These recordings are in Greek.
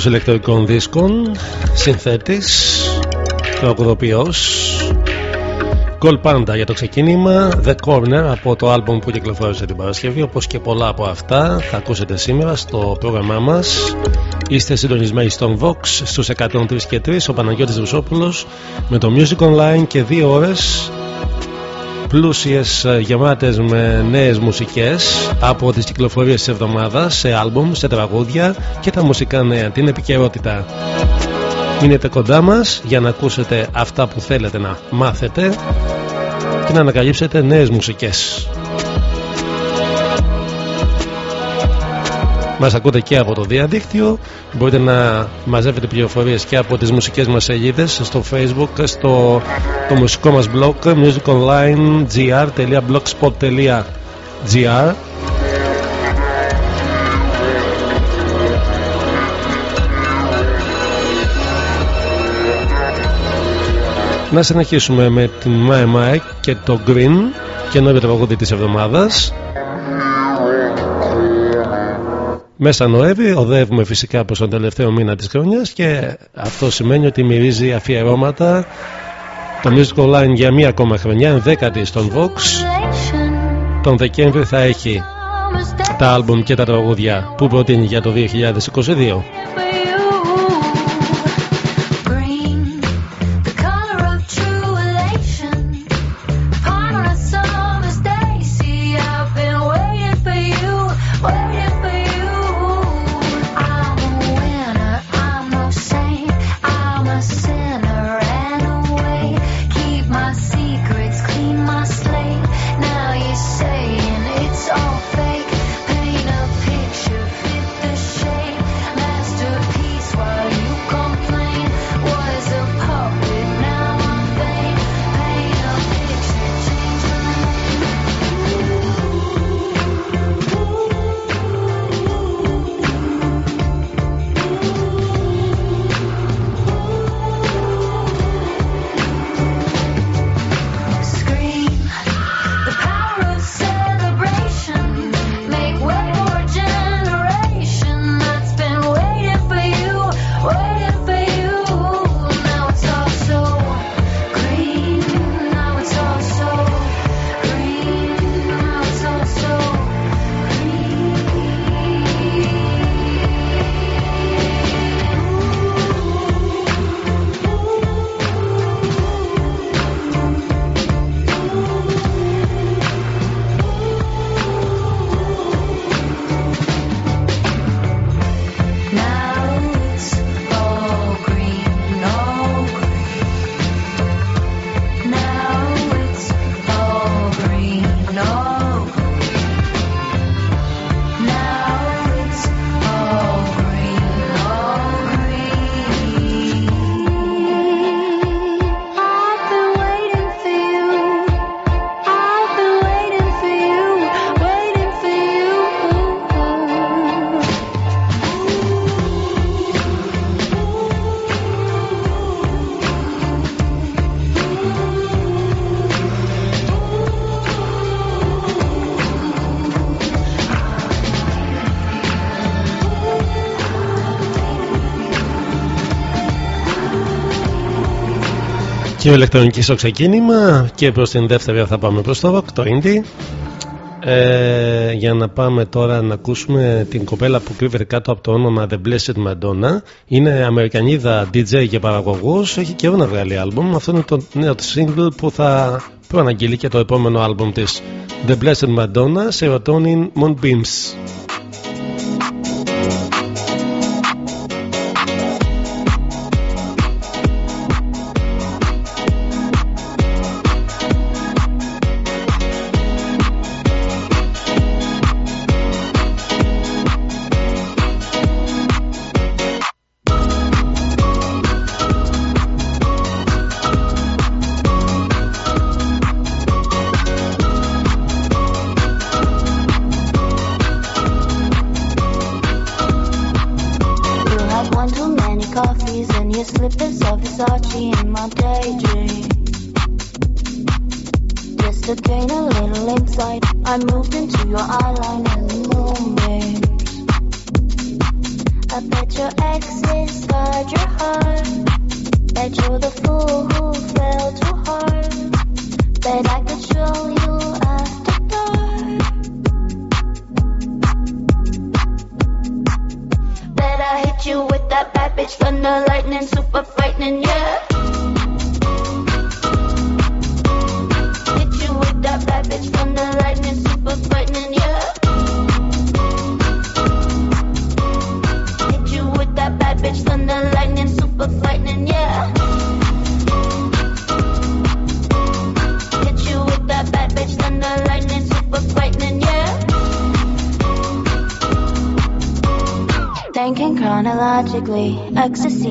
Παραγωγός ηλεκτρικών δίσκων, συνθέτης, τραγουδοποιός Gold Panda για το ξεκίνημα The Corner από το άλμπομ που κυκλοφόρησε την Παρασκευή όπως και πολλά από αυτά θα ακούσετε σήμερα στο πρόγραμμά μας. Είστε συντονισμένοι στον Vox στους 103 και 3 ο Παναγιώτης Ρουσόπουλος με το Music Online και δύο ώρες πλούσιες ε, γεμάτες με νέες μουσικές από τις κυκλοφορίες της εβδομάδας σε άλμπουμ, σε τραγούδια και τα μουσικά νέα, την επικαιρότητα. Μείνετε κοντά μας για να ακούσετε αυτά που θέλετε να μάθετε και να ανακαλύψετε νέες μουσικές. Μας ακούτε και από το διαδίκτυο. Μπορείτε να μαζεύετε πληροφορίες και από τις μουσικές μας σελίδες στο facebook στο το μουσικό μας blog musiconlinegr.blogspot.gr Να συνεχίσουμε με την Mae Mae και το Green και νόημα τραγούδι της εβδομάδας Μέσα Νοέμβρη οδεύουμε φυσικά προς τον τελευταίο μήνα της χρονιάς και αυτό σημαίνει ότι μυρίζει αφιερώματα το Music Online για μία ακόμα χρονιά, ενδέκατη στον Vox. Τον Δεκέμβρη θα έχει τα άλμπουμ και τα τραγούδια που προτείνει για το 2022. Και ηλεκτρονικής στο ξεκίνημα και προς την δεύτερη θα πάμε προς το rock, το indie. Ε, για να πάμε τώρα να ακούσουμε την κοπέλα που κρύβεται κάτω από το όνομα The Blessed Madonna. Είναι Αμερικανίδα DJ και παραγωγός. Έχει καιρό να βγάλει άλμπουμ. Αυτό είναι το νέο της single που θα προαναγγείλει και το επόμενο άλμπουμ της The Blessed Madonna Serotonin Moonbeams Slippers of Versace in my daydream. Just to gain a little insight, I moved into your eyeline in the. I bet your exes guard your heart. Bet you're the fool who fell too hard. Bet I could show you. bitch thunder lightning, super frightening, yeah.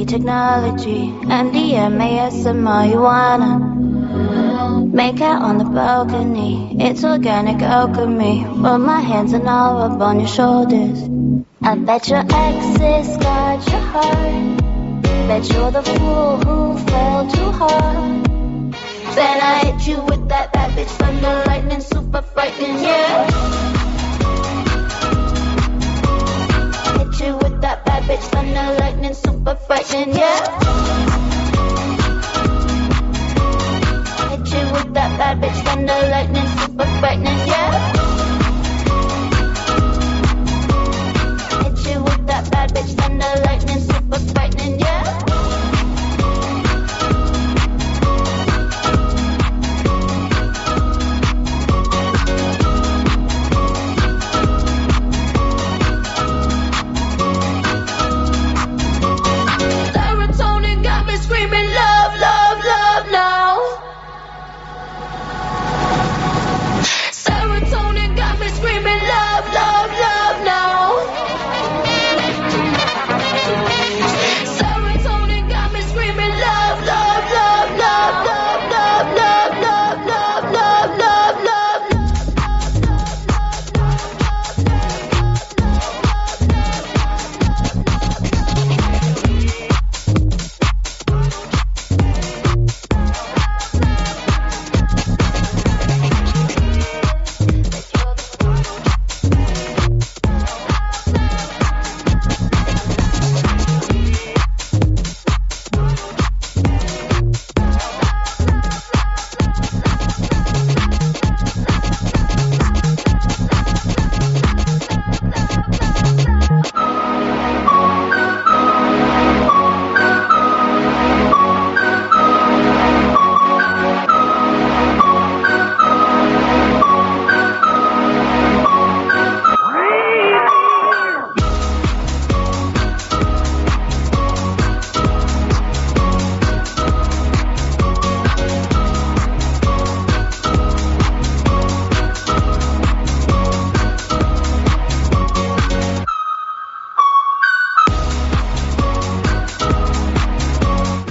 Technology, MDMA, some marijuana. Make out on the balcony, it's organic alchemy. Rub my hands and I'll rub on your shoulders. I bet your exes got your heart. Bet you're the fool who fell too hard. Then I hit you with that bad bitch thunder lightning, super frightening, yeah. Bad bitch thunder lightning, super frightening, yeah. Hit you with that bad bitch thunder lightning, super frightening, yeah.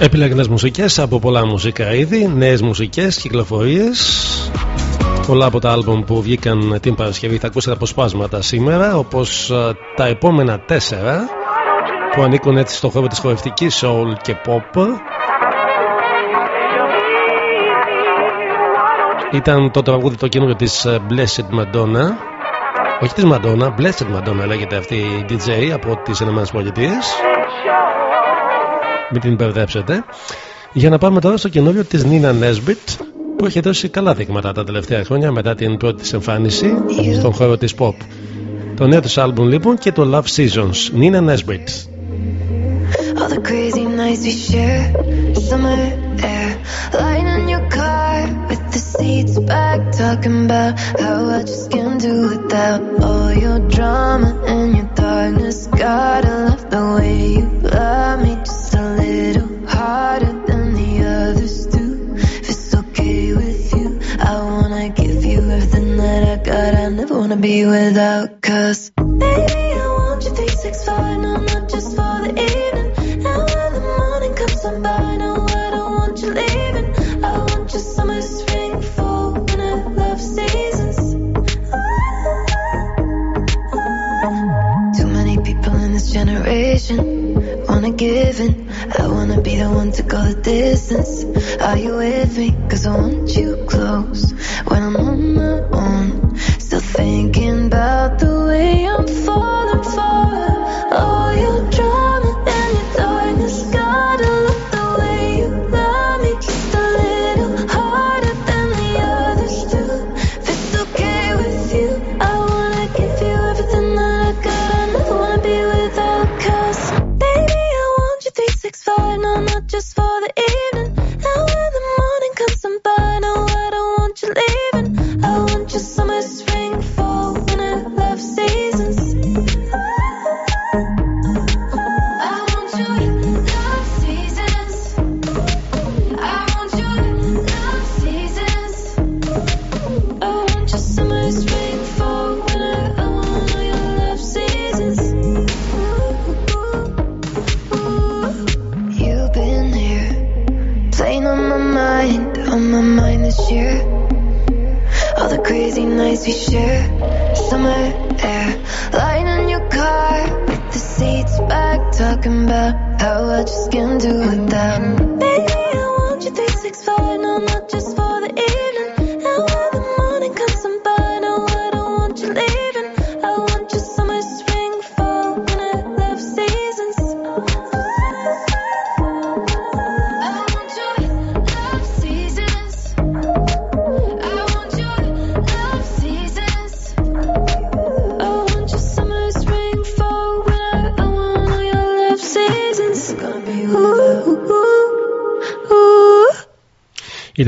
Επιλέγνε μουσικές από πολλά μουσικά είδη, νέες μουσικές, κυκλοφορίες. Πολλά από τα άλμπομ που βγήκαν την Παρασκευή θα ακούσετε αποσπάσματα σήμερα, όπως ε, τα επόμενα τέσσερα που ανήκουν έτσι στο χώρο της χορευτικής soul και pop. Ήταν το τραγούδι το καινούριο της ε, Blessed Madonna όχι της Madonna, Blessed Madonna λέγεται αυτή η DJ από τις ΗΠΑ μην την μπερδέψετε. Για να πάμε τώρα στο καινούριο της Nina Nesbitt που έχει δώσει καλά δείγματα τα τελευταία χρόνια μετά την πρώτη της εμφάνιση στον χώρο της pop. Το νέο της άλμπουμ λοιπόν και το Love Seasons. Nina Nesbitt. All the crazy nights we share, summer air, lying in your car with the seats back, talking about how I just can't do without all your drama and your darkness. Gotta love the way you love me just a little harder than the others do. If it's okay with you, I wanna give you everything that I got, I never wanna be without. Cause, baby, I want you 365, no, not just for the evening. Generation wanna give in. I wanna be the one to go the distance. Are you with me? Cause I want you close when I'm on my own. Still thinking about the way I'm falling for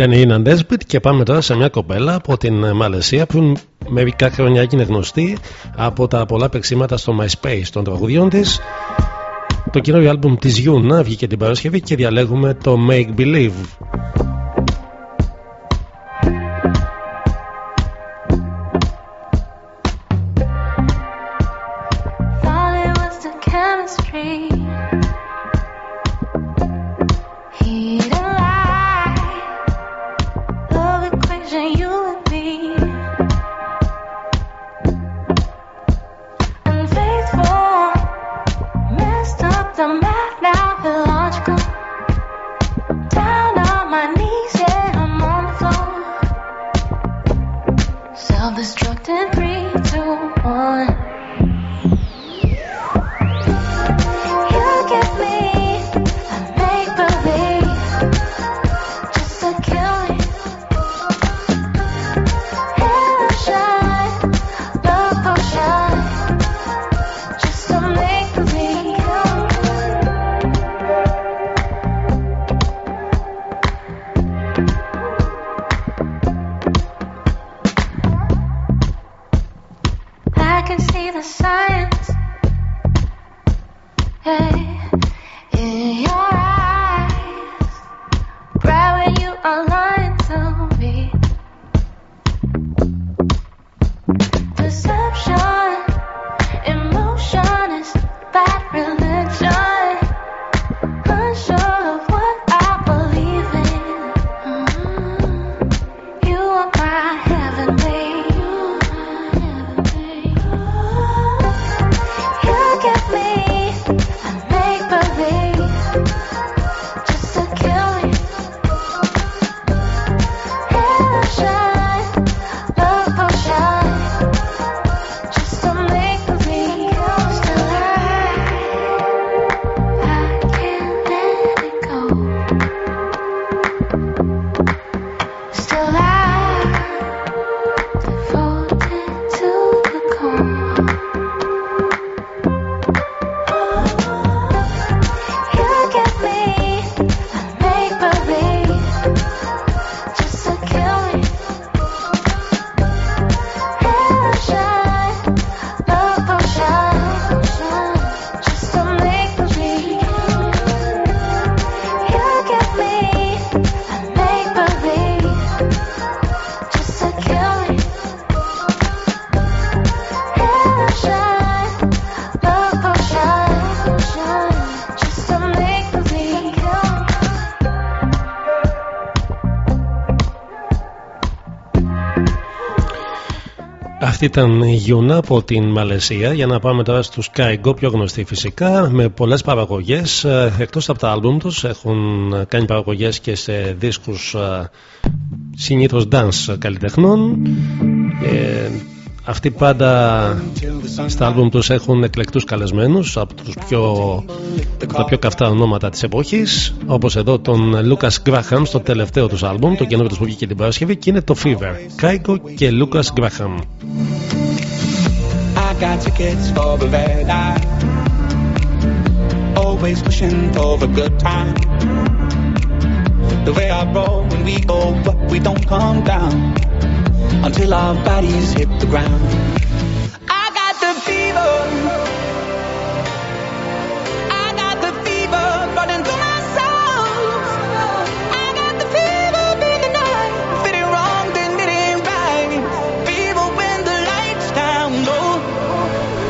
Ήταν η Inan Desbit και πάμε τώρα σε μια κοπέλα από την Μαλαισία που μερικά χρόνια έγινε γνωστή από τα πολλά παίξήματα στο MySpace των τραγουδιών της. Το καινούριο άλμπουμ της Yuna βγήκε την Παρασκευή και διαλέγουμε το Make Believe. Αυτή ήταν η Γιούνα από την Μαλαισία. Για να πάμε τώρα στους Kaigo πιο γνωστοί φυσικά με πολλές παραγωγές. Ε, εκτός από τα άλμπουμ τους έχουν κάνει παραγωγές και σε δίσκους ε, συνήθως dance καλλιτεχνών. Ε, αυτοί πάντα στα άλμπουμ τους έχουν εκλεκτούς καλεσμένους από τους πιο, τα πιο καυτά ονόματα της εποχής όπως εδώ τον Lucas Graham στο τελευταίο τους άλμπουμ το καινούριο τους που βγήκε την Παρασκευή και είναι το Fever. Kaiko και Lucas Graham. I got tickets for the red eye Always pushing for the good time The way I roll when we go up we don't come down until our bodies hit the ground.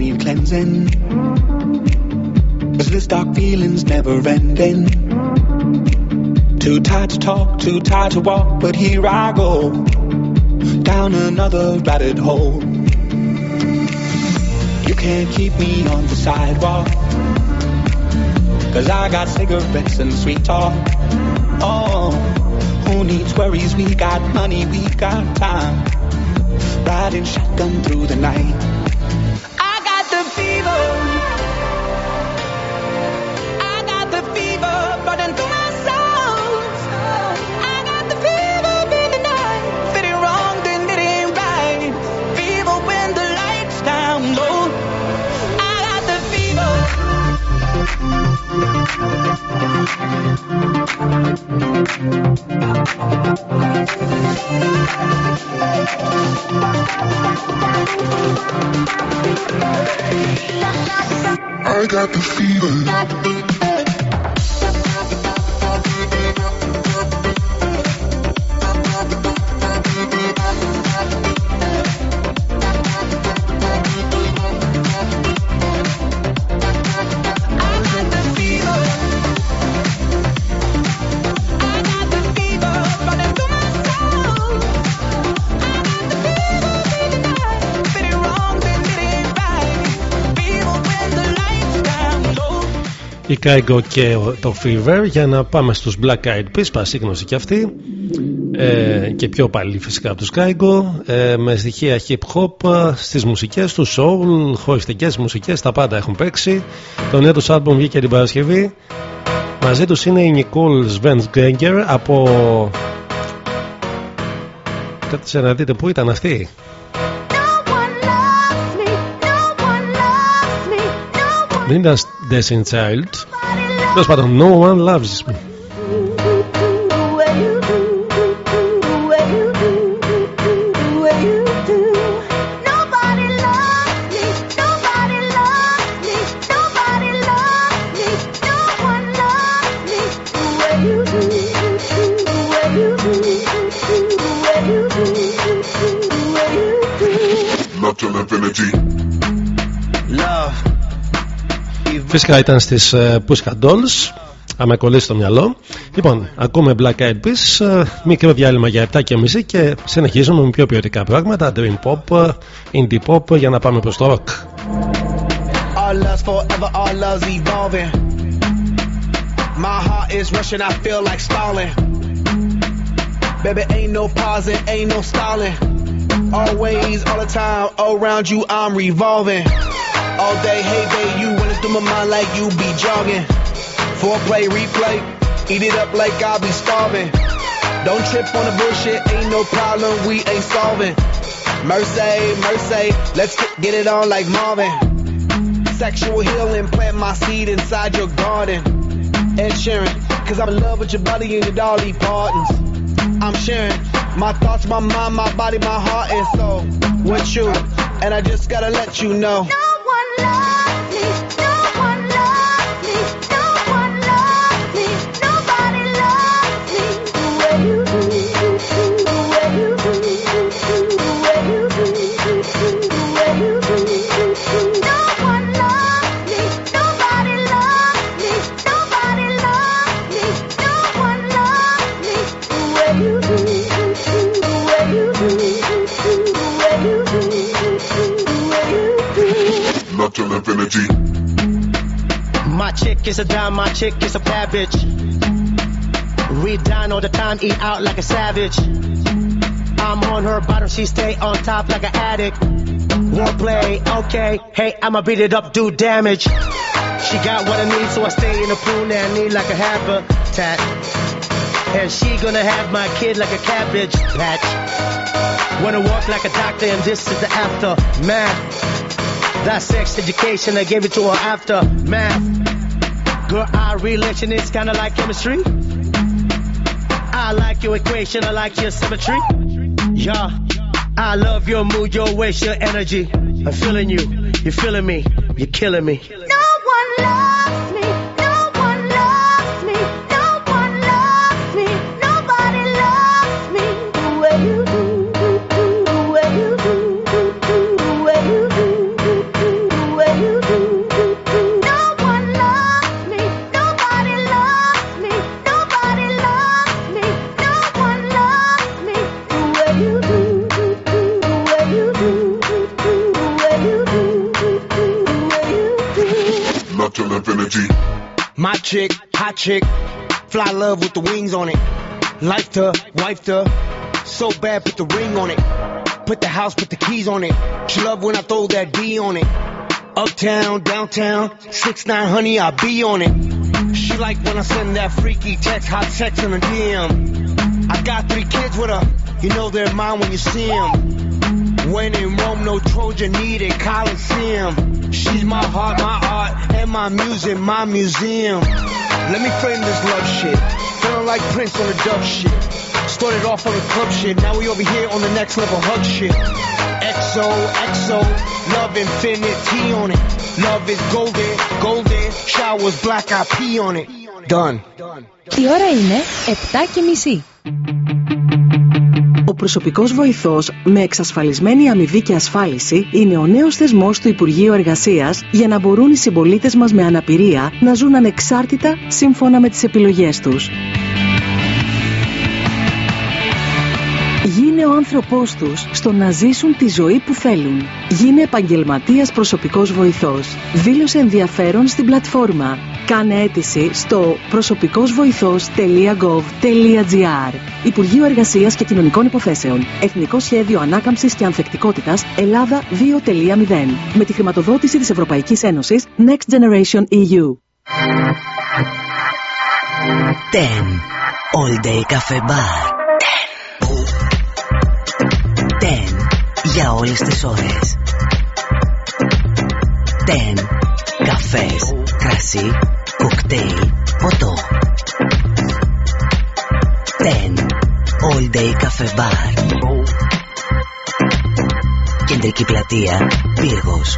need cleansing. Cause this dark feeling's never ending. Too tired to talk, too tired to walk, but here I go. Down another rabbit hole. You can't keep me on the sidewalk. Cause I got cigarettes and sweet talk. Oh, who needs worries? We got money, we got time. Riding shotgun through the night. Got the fever. Η Kaigo και το Fever για να πάμε στους Black Eyed Peas πασίγνωση και αυτοί ε, και πιο παλιοί φυσικά από τους Kaigo ε, με στοιχεία hip hop στις μουσικές τους soul, χωριστικές μουσικές τα πάντα έχουν παίξει το νέο τους άλμπομ βγήκε την Παρασκευή μαζί τους είναι η Nicole Svensganger από κάτσε να δείτε πού ήταν αυτή; Δεν ήταν Destiny Child. Τέλο πάντων, No One Loves Me. Φυσικά ήταν στις uh, Pussycat Dolls Άμα κολλήσει το μυαλό Λοιπόν, ακούμε Black Eyed Peas uh, Μικρό διάλειμμα για 7 και μισή Και συνεχίζουμε με πιο ποιοτικά πράγματα Dream Pop, Indie Pop Για να πάμε προς το rock Our love's forever, our love's evolving My heart is rushing, I feel like stalling Baby, ain't no pausing, ain't no stalling Always, all the time, around you I'm revolving all day, hey babe, you running through my mind like you be jogging. Foreplay, replay, eat it up like I'll be starving. Don't trip on the bullshit, ain't no problem, we ain't solving. Mercy, mercy, let's get, get it on like Marvin. Sexual healing, plant my seed inside your garden. Ed Sheeran. Cause I'm in love with your body and your Dolly Partons. I'm sharing my thoughts, my mind, my body, my heart and soul with you. And I just gotta let you know. No love. Chick is a dime, my chick is a bad bitch. We dine all the time, eat out like a savage. I'm on her bottom, she stay on top like an addict. Wordplay, okay, hey, I'ma beat it up, do damage. She got what I need, so I stay in the pool now, I need like a habitat. And she gonna have my kid like a cabbage patch. Wanna walk like a doctor, and this is the aftermath. That sex education, I gave it to her after math. Girl, our relation is kinda like chemistry. I like your equation, I like your symmetry. Yeah, I love your mood, your waist, your energy. I'm feeling you, you're feeling me, you're killing me. My chick, hot chick, fly love with the wings on it. Life to, wife to, so bad, put the ring on it. Put the house, put the keys on it. She love when I throw that D on it. Uptown, downtown, six nine, honey, I be on it. She like when I send that freaky text, hot sex in the DM. I got three kids with her, you know they're mine when you see them. When in Rome, no Trojan needed Coliseum. She's my heart, my art, and my music, my museum. Let me frame this love shit. Feeling like Prince on the dub shit. Started off on the club shit, now we over here on the next level hug shit. XO, XO, love infinity on it. Love is golden, golden, showers black, I pee on it. Done. Η ώρα είναι 7 και μισή. Ο προσωπικός βοηθός με εξασφαλισμένη αμοιβή και ασφάλιση είναι ο νέος θεσμός του Υπουργείου Εργασίας για να μπορούν οι συμπολίτες μας με αναπηρία να ζουν ανεξάρτητα σύμφωνα με τις επιλογές τους. Άνθρωπός τους στο να ζήσουν τη ζωή που θέλουν. Γίνε επαγγελματίας προσωπικός βοηθός. Δήλωσε ενδιαφέρον στην πλατφόρμα. Κάνε αίτηση στο προσωπικόςβοηθός.gov.gr Υπουργείο Εργασίας και Κοινωνικών Υποθέσεων. Εθνικό Σχέδιο Ανάκαμψης και Ανθεκτικότητας Ελλάδα 2.0 με τη χρηματοδότηση της Ευρωπαϊκής Ένωσης Next Generation E EU. 10. All Day Cafe Bar. Για όλες τις ώρες. 10. Καφές, κρασί, κοκτέιλ, ποτό. 10. All Day Cafe Bar. Κεντρική πλατεία, Πύργος.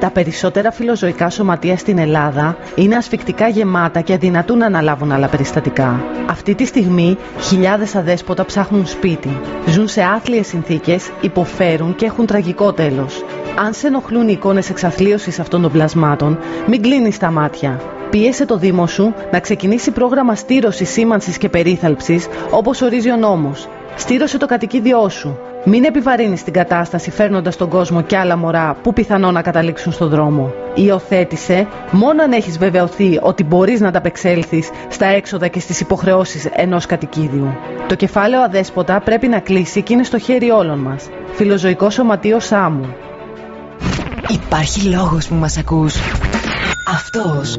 Τα περισσότερα φιλοζωικά σωματεία στην Ελλάδα είναι ασφικτικά γεμάτα και αδυνατούν να αναλάβουν άλλα περιστατικά. Αυτή τη στιγμή χιλιάδες αδέσποτα ψάχνουν σπίτι. Ζουν σε άθλιες συνθήκες, υποφέρουν και έχουν τραγικό τέλος. Αν σε ενοχλούν οι εικόνες εξαθλίωσης αυτών των πλασμάτων, μην κλείνεις τα μάτια. Πίεσε το Δήμο σου να ξεκινήσει πρόγραμμα στήρωσης, σήμανσης και περίθαλψης όπως ορίζει ο νόμος. Στήρωσε το κατοικίδιό σου. Μην επιβαρύνεις την κατάσταση φέρνοντας τον κόσμο και άλλα μωρά που πιθανόν να καταλήξουν στον δρόμο. Υιοθέτησε μόνο αν έχεις βεβαιωθεί ότι μπορείς να ανταπεξέλθεις στα έξοδα και στις υποχρεώσεις ενός κατοικίδιου. Το κεφάλαιο αδέσποτα πρέπει να κλείσει και είναι στο χέρι όλων μας. Φιλοζωικός Σωματείος Σάμου. Υπάρχει λόγος που μας ακούς. Αυτός.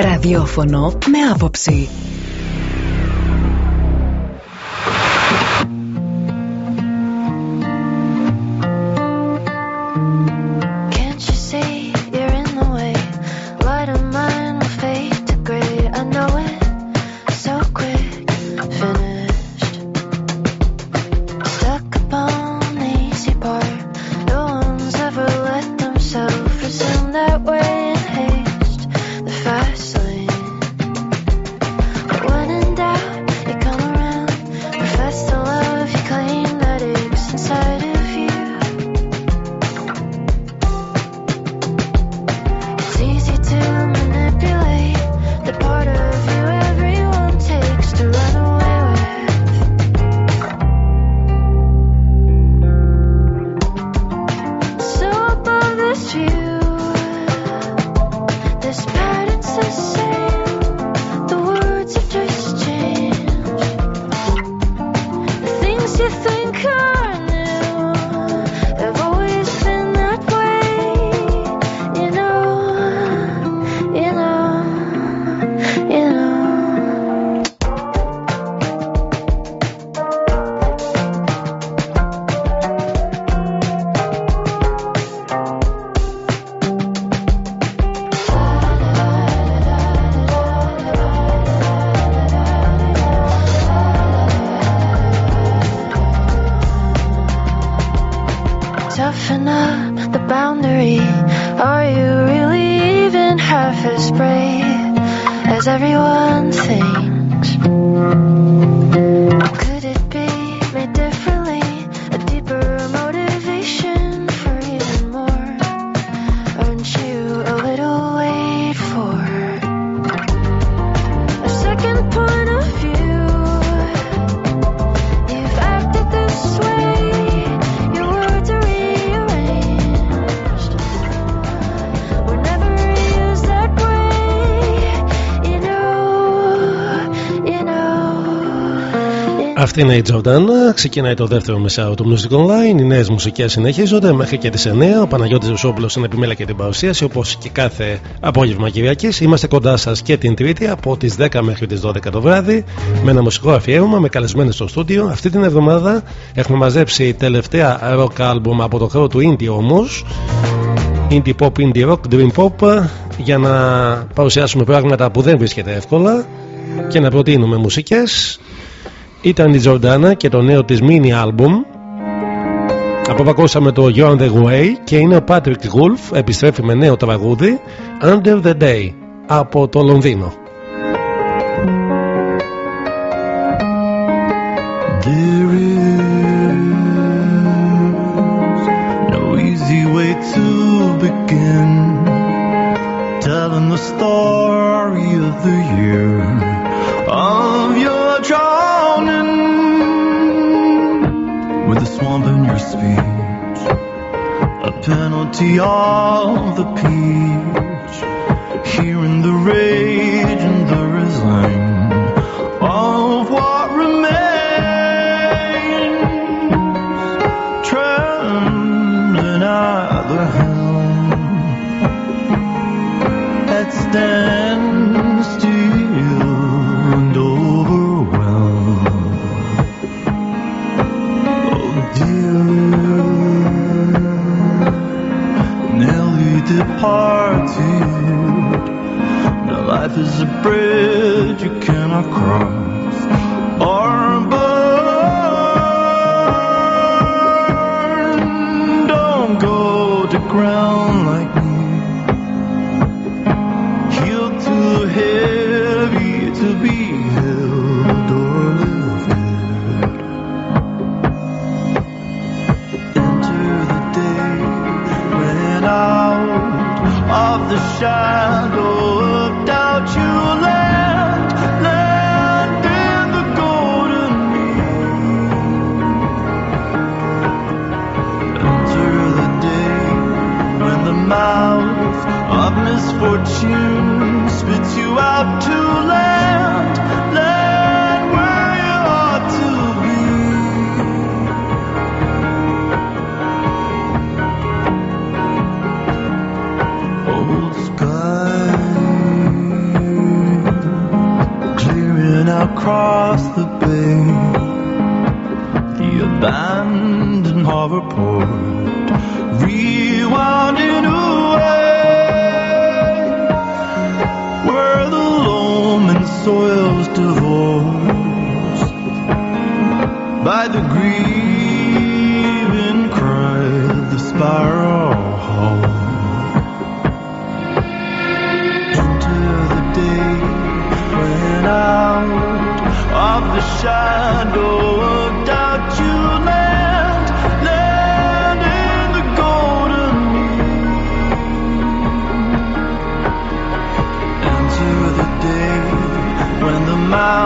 Ραδιόφωνο με άποψη. Αυτή είναι η Jordan. Ξεκινάει το δεύτερο μεσάο του Music Online. Οι νέες μουσικές συνεχίζονται μέχρι και τις 9. Ο Παναγιώτης Ζωσόπουλο είναι επιμέλεια και την παρουσίαση όπως και κάθε απόγευμα Κυριακής. Είμαστε κοντά σας και την Τρίτη από τις 10 μέχρι τις 12 το βράδυ με ένα μουσικό αφιέρωμα με καλεσμένε στο στούντιο. Αυτή την εβδομάδα έχουμε μαζέψει τελευταία rock album από το χώρο του Indie όμως. Indie pop, indie rock, dream pop για να παρουσιάσουμε πράγματα που δεν βρίσκεται εύκολα και να προτείνουμε μουσικές ήταν η Jordana και το νέο της mini album από που ακούσαμε το You're on the Way και είναι ο Patrick Wolf επιστρέφει με νέο τραγούδι Under the Day από το Λονδίνο There is no easy way to begin telling the story of the year speech, a penalty of the peach, hearing the rage is a bridge you cannot cross or burn. Don't go to ground like me. Heal too heavy to be held or lifted. Enter the day when out of the shadow misfortune spits you out to land, land where you ought to be. Old clearing across the bay, the abandoned harbor port, the grieving cry the spiral home. Enter the day when out of the shadow of doubt you land, land in the golden. Enter the day when the mouth of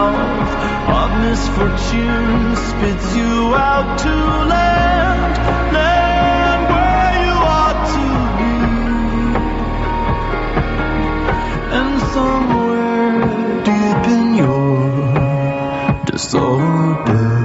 misfortune spits you out to land, land where you ought to be. And somewhere deep in your disorder,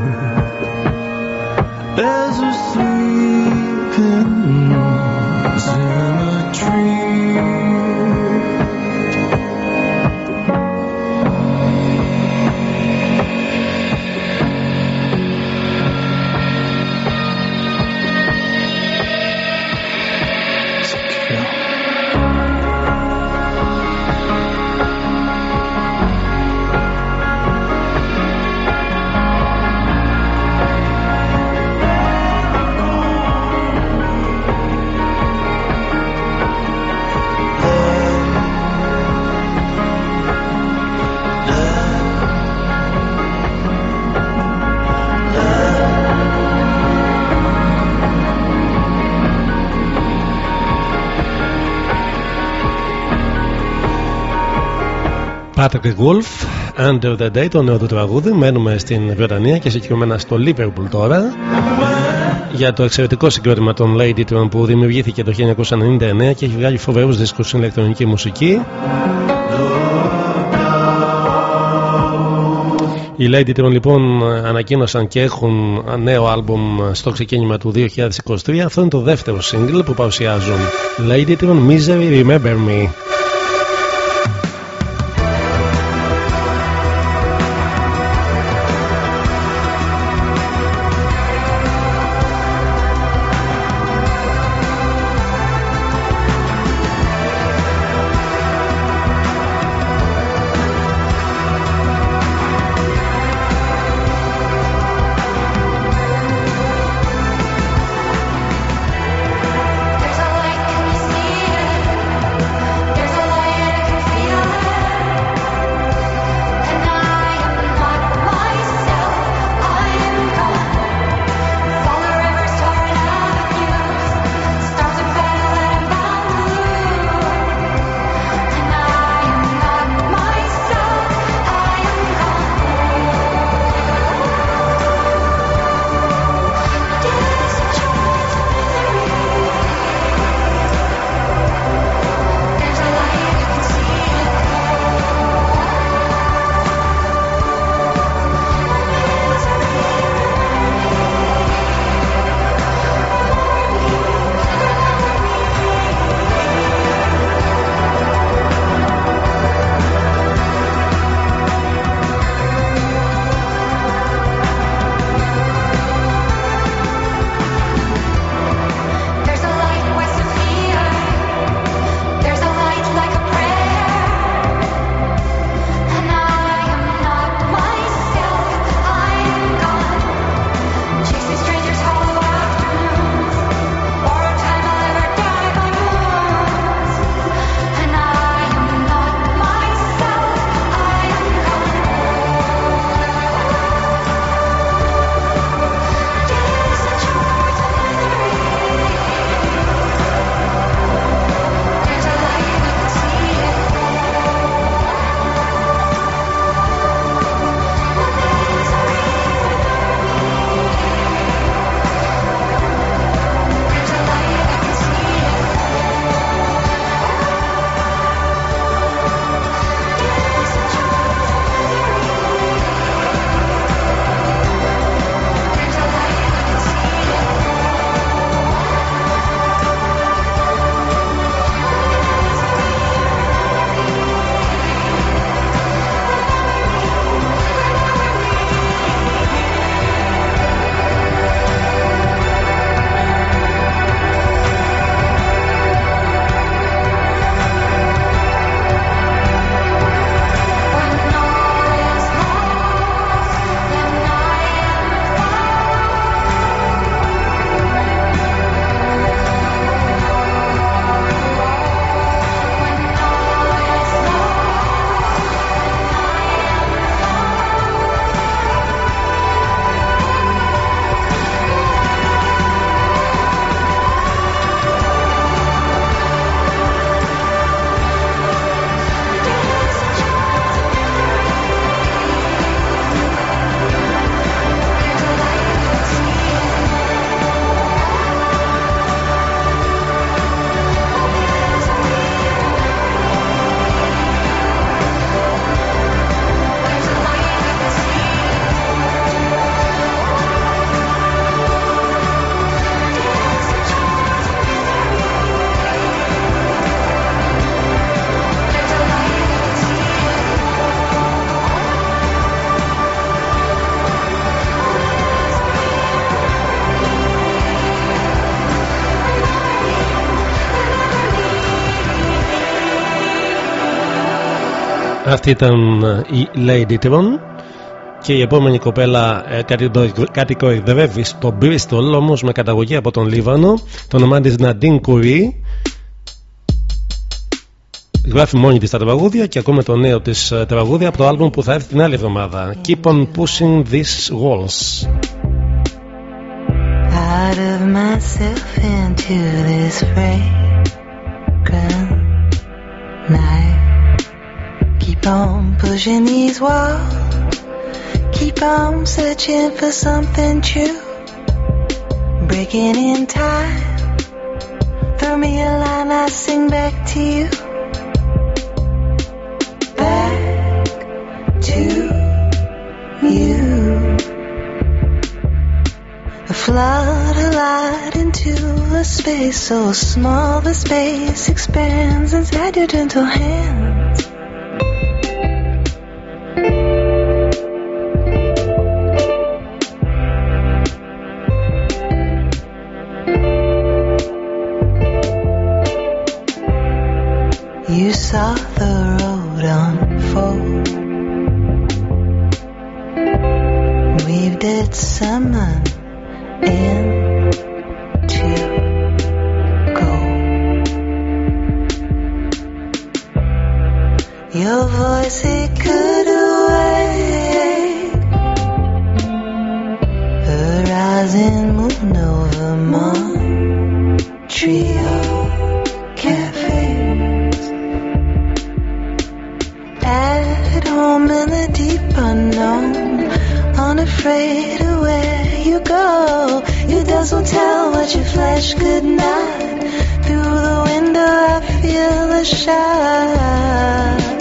Patrick Wolf, Under the Day, το νέο του τραγούδι. Μένουμε στην Βρετανία και συγκεκριμένα στο Liverpool τώρα. Για το εξαιρετικό συγκρότημα των Lady Tron που δημιουργήθηκε το 1999 και έχει βγάλει φοβερούς δίσκους στην ηλεκτρονική μουσική. Οι Lady Tron λοιπόν ανακοίνωσαν και έχουν νέο άλμπουμ στο ξεκίνημα του 2023. Αυτό είναι το δεύτερο single που παρουσιάζουν. Lady Tron Misery Remember Me. Αυτή ήταν η Lady Tron και η επόμενη κοπέλα ε, κατοικοειδεύει στο Bristol όμως με καταγωγή από τον Λίβανο. Το όνομά της Nadine Curie. Γράφει μόνη της τα τραγούδια και ακούμε το νέο της ε, τραγούδια από το άλμπουμ που θα έρθει την άλλη εβδομάδα. Keep on pushing these walls. Out of myself into this fragrant night Keep on pushing these walls Keep on searching for something true Breaking in time Throw me a line, I sing back to you back to you. A flood of light into a space so small the space expands inside your gentle hands. Saw the road unfold. Weaved its summon into gold. Your voice it could awake a rising moon over Montreal home in the deep unknown, unafraid of where you go. Your dazzle tell what you flash good night. Through the window, I feel the shocks.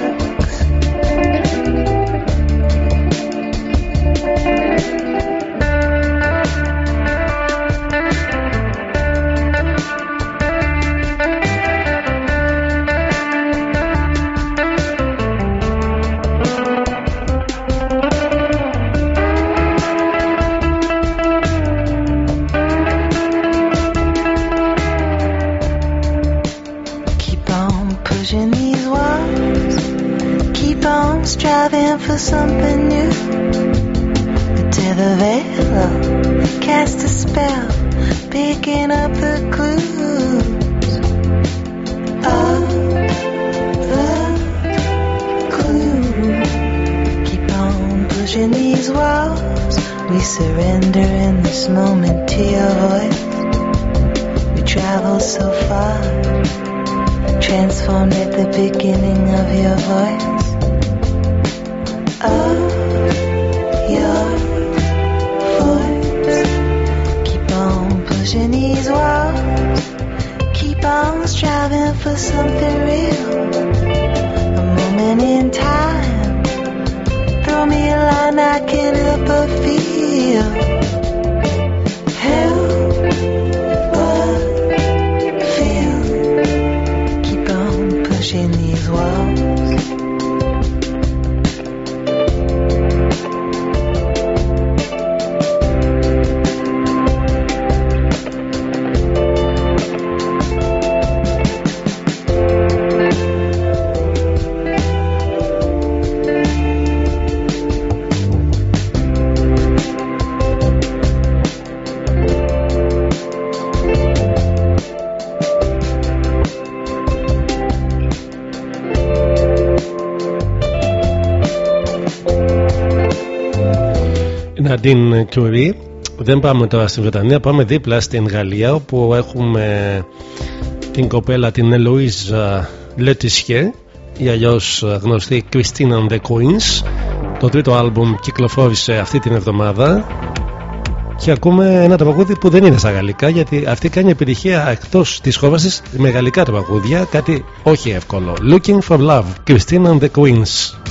For something new. Until the veil cast a spell, picking up the clues of the clue. Keep on pushing these walls. We surrender in this moment to your voice. We travel so far transformed at the beginning of your voice. I can't help but feel. Help Nadine Curie. Δεν πάμε τώρα στην Βρετανία, πάμε δίπλα στην Γαλλία όπου έχουμε την κοπέλα την Ελοίζα Λετισιέ ή αλλιώς γνωστή Christine and the Queens. Το τρίτο άλμπουμ κυκλοφόρησε αυτή την εβδομάδα και ακούμε ένα τραγούδι που δεν είναι στα γαλλικά γιατί αυτή κάνει επιτυχία εκτός της χώρας της με γαλλικά τραγούδια, κάτι όχι εύκολο. Looking for Love, Christine and the Queens.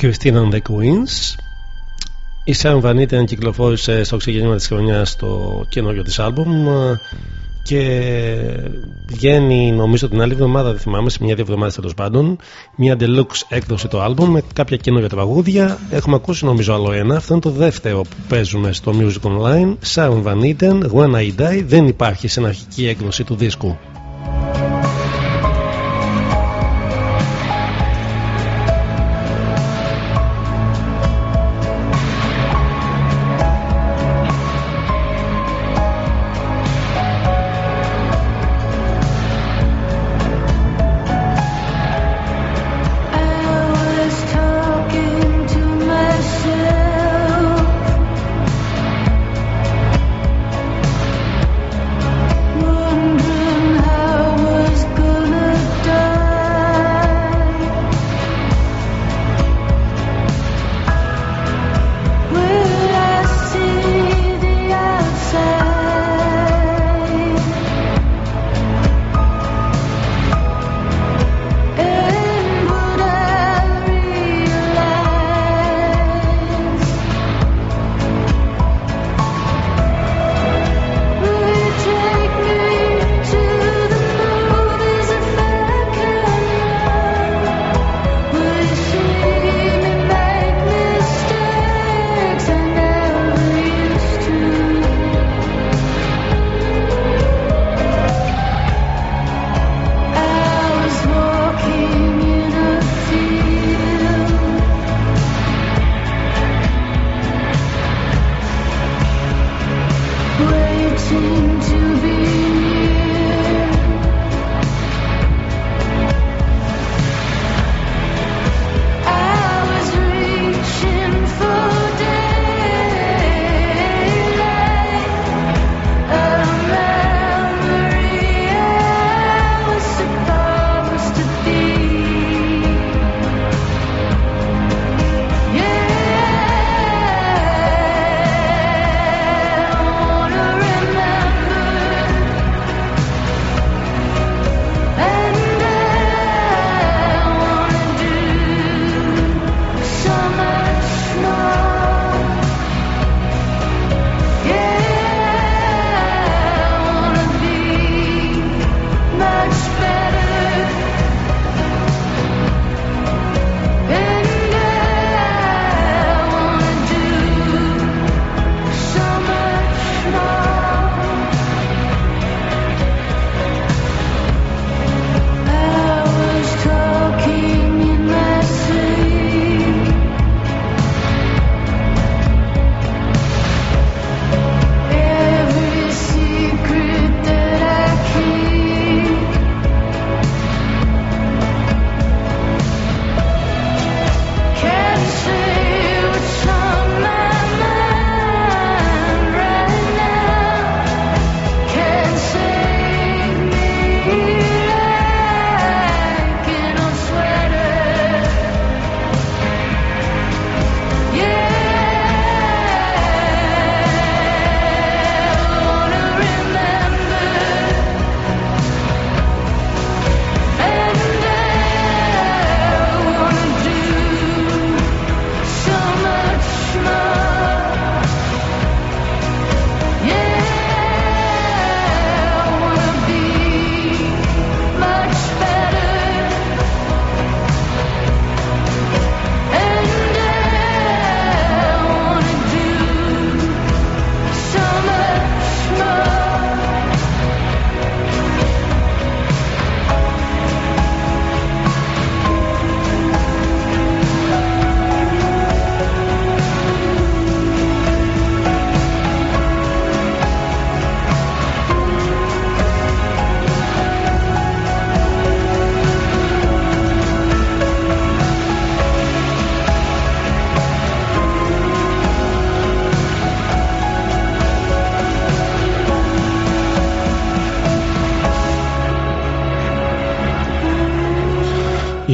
Christina and the Queens. Η Sam Van Eaton κυκλοφόρησε στο ξεκίνημα της χρονιάς το καινούριο της άλμπουμ και βγαίνει νομίζω την άλλη εβδομάδα, δεν θυμάμαι, σε μια-δύο εβδομάδες τέλος πάντων, μια deluxe έκδοση το άλμπουμ με κάποια καινούργια τραγούδια. Έχουμε ακούσει νομίζω άλλο ένα. Αυτό είναι το δεύτερο που παίζουμε στο Music Online. Sharon Van Eaton, When I Die, δεν υπάρχει στην αρχική έκδοση του δίσκου.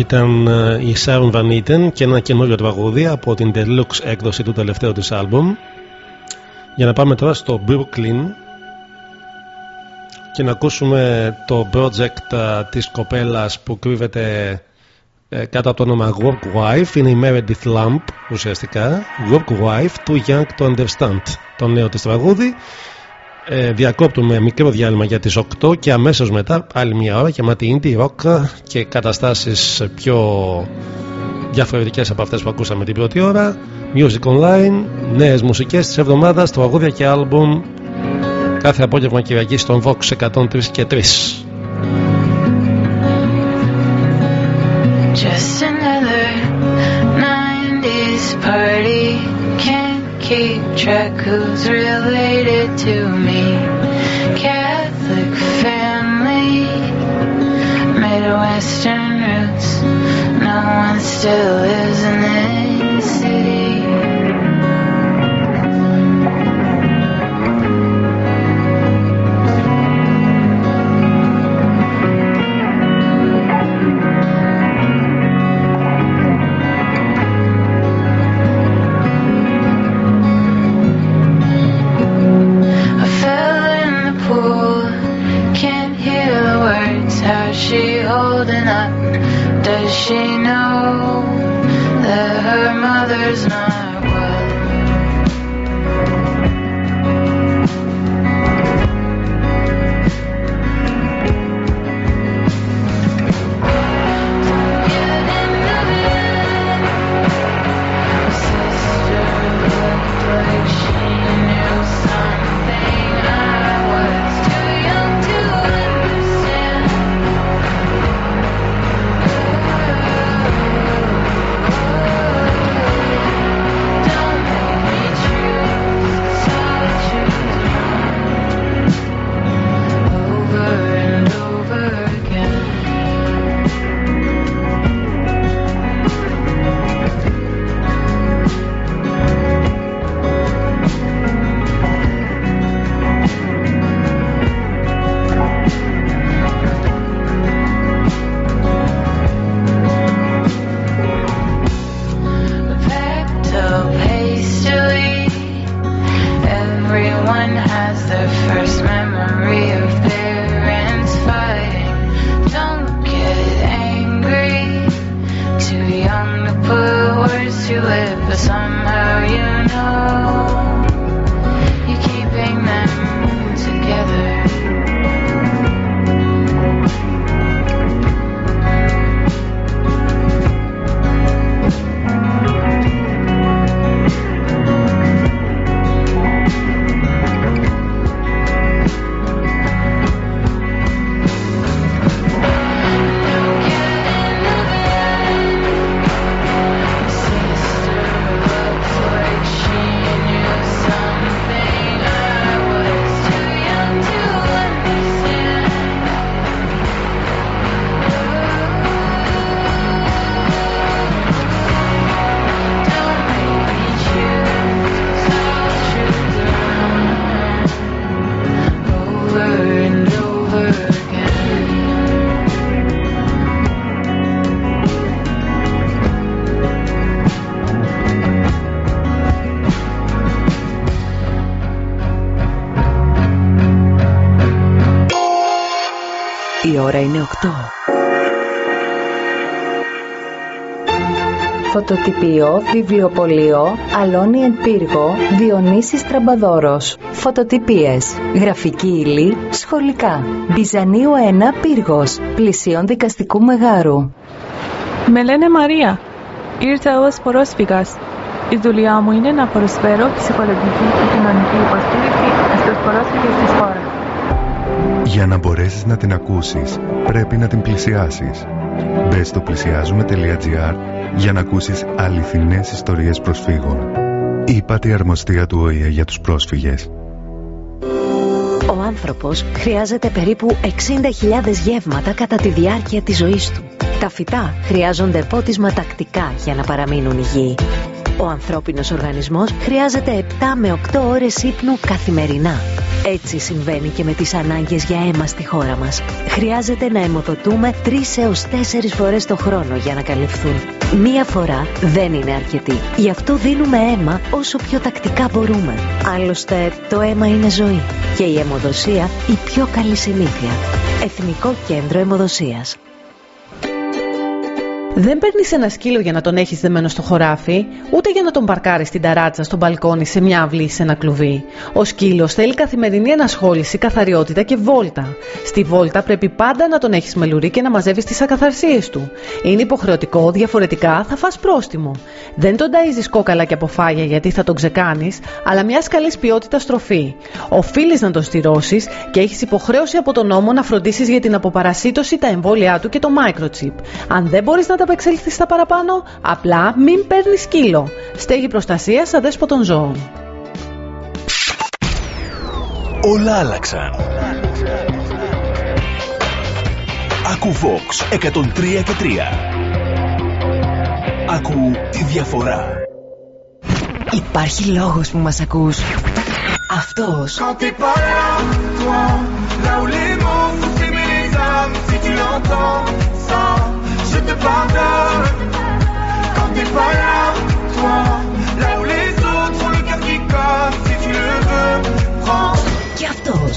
Ήταν ε, η Sharon Van Eaton και ένα καινούριο τραγούδι από την deluxe έκδοση του τελευταίου της άλμπουμ. Για να πάμε τώρα στο Brooklyn και να ακούσουμε το project ε, της κοπέλας που κρύβεται ε, κάτω από το όνομα Work Wife. Είναι η Meredith Lamp ουσιαστικά. Work Wife του Young to Understand το νέο της τραγούδι ε, διακόπτουμε μικρό διάλειμμα για τις 8 και αμέσως μετά άλλη μια ώρα και μάτι indie rock και καταστάσεις πιο διαφορετικές από αυτές που ακούσαμε την πρώτη ώρα. Music Online, νέες μουσικές της εβδομάδας, τραγούδια και άλμπουμ. Κάθε απόγευμα Κυριακή στον Vox 103 και 3 Just another 90s party. Track who's related to me. Catholic family, Midwestern roots. No one still lives in this ώρα είναι 8. Φωτοτυπείο, βιβλιοπωλείο, Αλόνι εν Πύργο, Διονύσης Τραμπαδόρος. Φωτοτυπίες, γραφική ύλη, σχολικά. Μπιζανίου 1 Πύργος, πλησίον δικαστικού μεγάρου. Με λένε Μαρία. Ήρθα ως πρόσφυγας. Η δουλειά μου είναι να προσφέρω ψυχολογική και κοινωνική υποστήριξη στους πρόσφυγες της χώρας. Για να μπορέσεις να την ακούσεις, πρέπει να την πλησιάσεις. Μπες στο πλησιάζουμε.gr για να ακούσεις αληθινές ιστορίες προσφύγων. Είπατε η αρμοστία του ΟΗΕ για τους πρόσφυγες. Ο άνθρωπος χρειάζεται περίπου 60.000 γεύματα κατά τη διάρκεια της ζωής του. Τα φυτά χρειάζονται πότισμα τακτικά για να παραμείνουν υγιεί. Ο ανθρώπινος οργανισμός χρειάζεται 7 με 8 ώρες ύπνου καθημερινά. Έτσι συμβαίνει και με τις ανάγκες για αίμα στη χώρα μας. Χρειάζεται να αιμοδοτούμε 3 έως 4 φορές το χρόνο για να καλυφθούν. Μία φορά δεν είναι αρκετή. Γι' αυτό δίνουμε αίμα όσο πιο τακτικά μπορούμε. Άλλωστε, το αίμα είναι ζωή και η αιμοδοσία η πιο καλή συνήθεια. Εθνικό Κέντρο Αιμοδοσίας. Δεν παίρνεις ένα σκύλο για να τον έχεις δεμένο στο χωράφι, ούτε για να τον παρκάρεις στην ταράτσα, στο μπαλκόνι, σε μια αυλή ή σε ένα κλουβί. Ο σκύλος θέλει καθημερινή ενασχόληση, καθαριότητα και βόλτα. Στη βόλτα πρέπει πάντα να τον έχεις με λουρί και να μαζεύεις τις ακαθαρσίες του. Είναι υποχρεωτικό, διαφορετικά θα φας πρόστιμο. Δεν τον ταΐζεις κόκαλα και αποφάγια γιατί θα τον ξεκάνεις, αλλά μιας καλής ποιότητας τροφή. Οφείλεις να τον στηρώσει και έχεις υποχρέωση από τον νόμο να φροντίσεις για την αποπαρασίτωση, τα εμβόλια του και το microchip. Αν δεν μπορείς να τα απεξέλθεις στα παραπάνω, απλά μην παίρνεις σκύλο. Στέγη προστασίας αδέσποτων ζώων. Όλα άλλαξαν. Ακού Vox 103 και 3. Ακού τη διαφορά. Υπάρχει λόγος που μας ακούς. Αυτός. Quand t'es pas là, toi, là où les mots font aimer les âmes, si tu l'entends, ça, je te pardonne. Quand t'es pas là, toi, là où les autres ont le cœur qui colle, si tu le veux, prends. Cartos,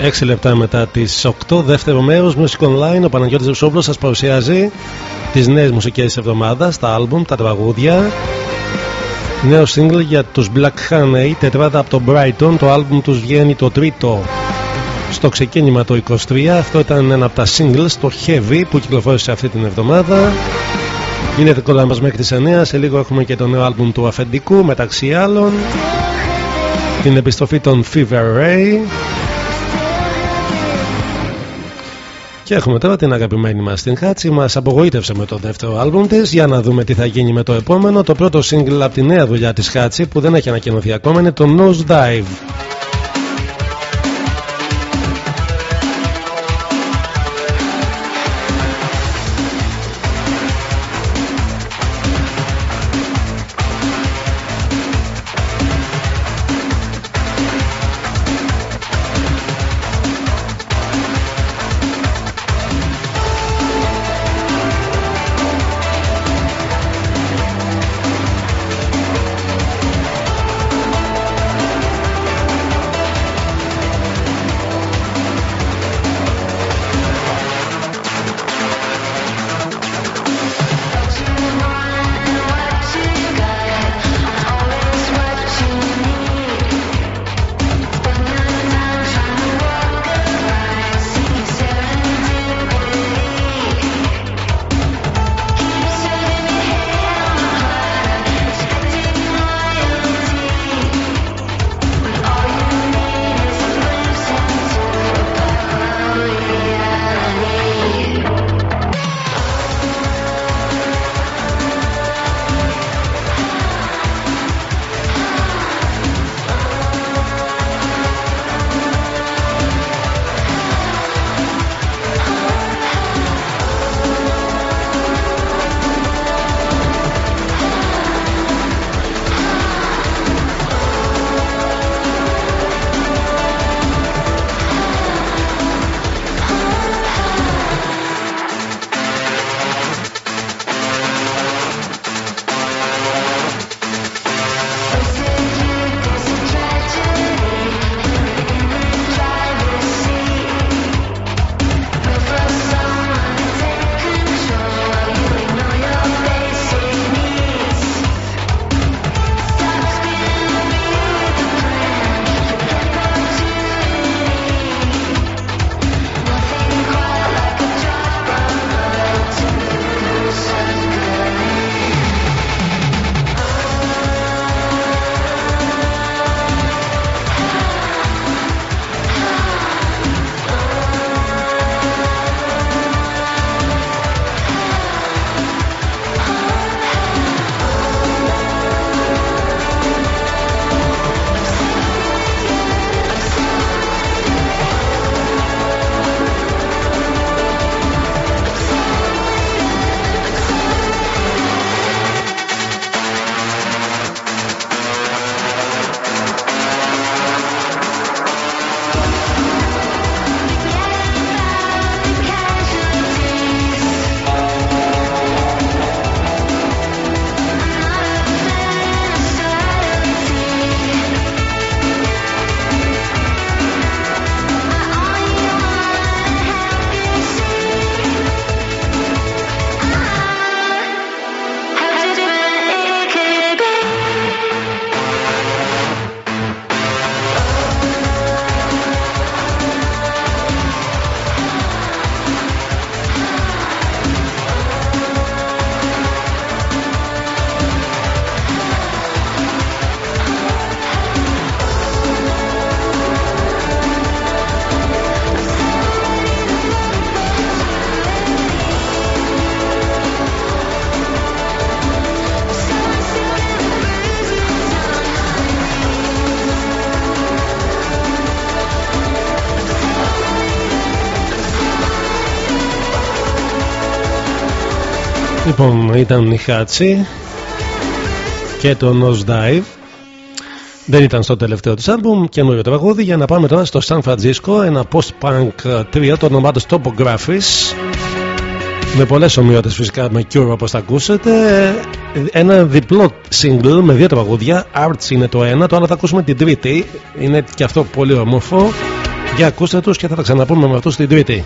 6 λεπτά μετά τις 8, δεύτερο μέρος Music Online. Ο Παναγιώτης Ρουσόπουλος σας παρουσιάζει τις νέες μουσικές της εβδομάδας, τα άλμπουμ, τα τραγούδια. Νέο single για τους Black Honey, τετράδα από το Brighton. Το άλμπουμ τους βγαίνει το τρίτο στο ξεκίνημα το 23. Αυτό ήταν ένα από τα singles, το Heavy, που κυκλοφόρησε αυτή την εβδομάδα. Είναι κοντά μας μέχρι τις 9. Σε λίγο έχουμε και το νέο άλμπουμ του αφεντικού μεταξύ άλλων. Την επιστροφή των Fever Ray. Και έχουμε τώρα την αγαπημένη μας την Χάτσι Μας απογοήτευσε με το δεύτερο άλμπουμ της. Για να δούμε τι θα γίνει με το επόμενο. Το πρώτο single από τη νέα δουλειά της Χάτσι Που δεν έχει ανακοινωθεί ακόμα είναι το Nose Dive Λοιπόν, ήταν η Χάτσι και το Nose Dive. Δεν ήταν στο τελευταίο της άλμπουμ, καινούριο τραγούδι. Για να πάμε τώρα στο San Francisco, ένα post-punk τρία, το όνομά τους Topographies. Με πολλές ομοιότητες φυσικά με Cure όπως θα ακούσετε. Ένα διπλό single με δύο τραγούδια. Arts είναι το ένα, το άλλο θα ακούσουμε την τρίτη. Είναι και αυτό πολύ όμορφο. Για ακούστε τους και θα τα ξαναπούμε με αυτούς την τρίτη.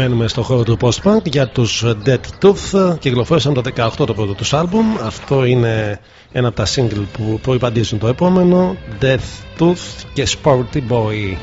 Μένουμε στο χώρο του post-punk για τους Dead Tooth. Κυκλοφόρησαν το 18 το πρώτο τους άλμπουμ. Αυτό είναι ένα από τα single που προϋπαντήσουν το επόμενο. Death Tooth και Sporty Boy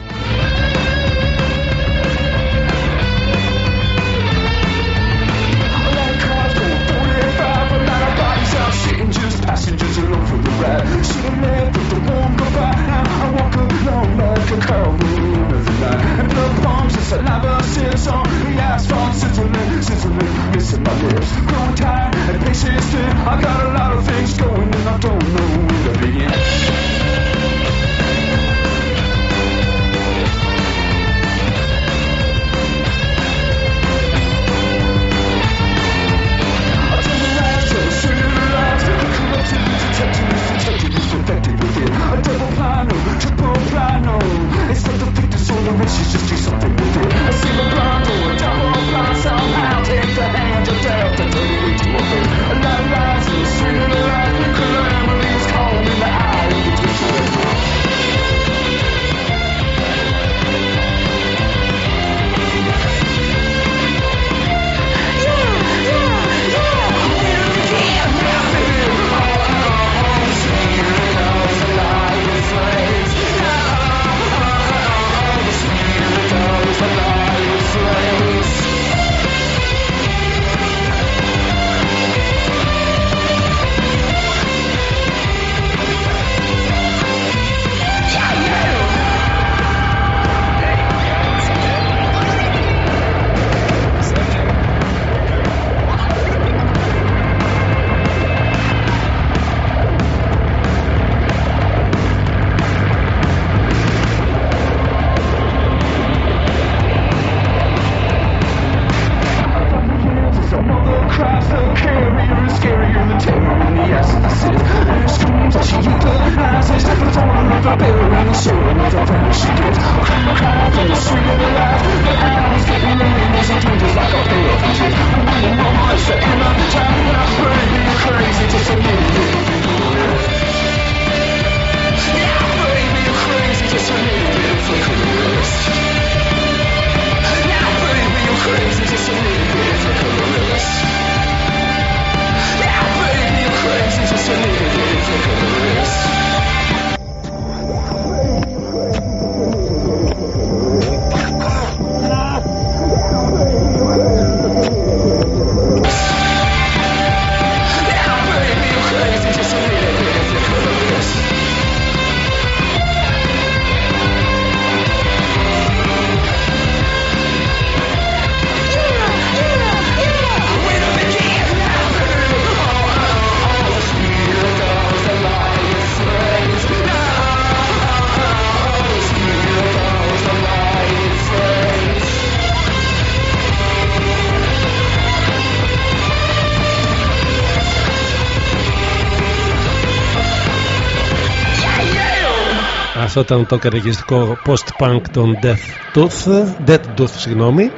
όταν το καραγιστικό post-punk των Death Tooth, Death Tooth συγγνώμη.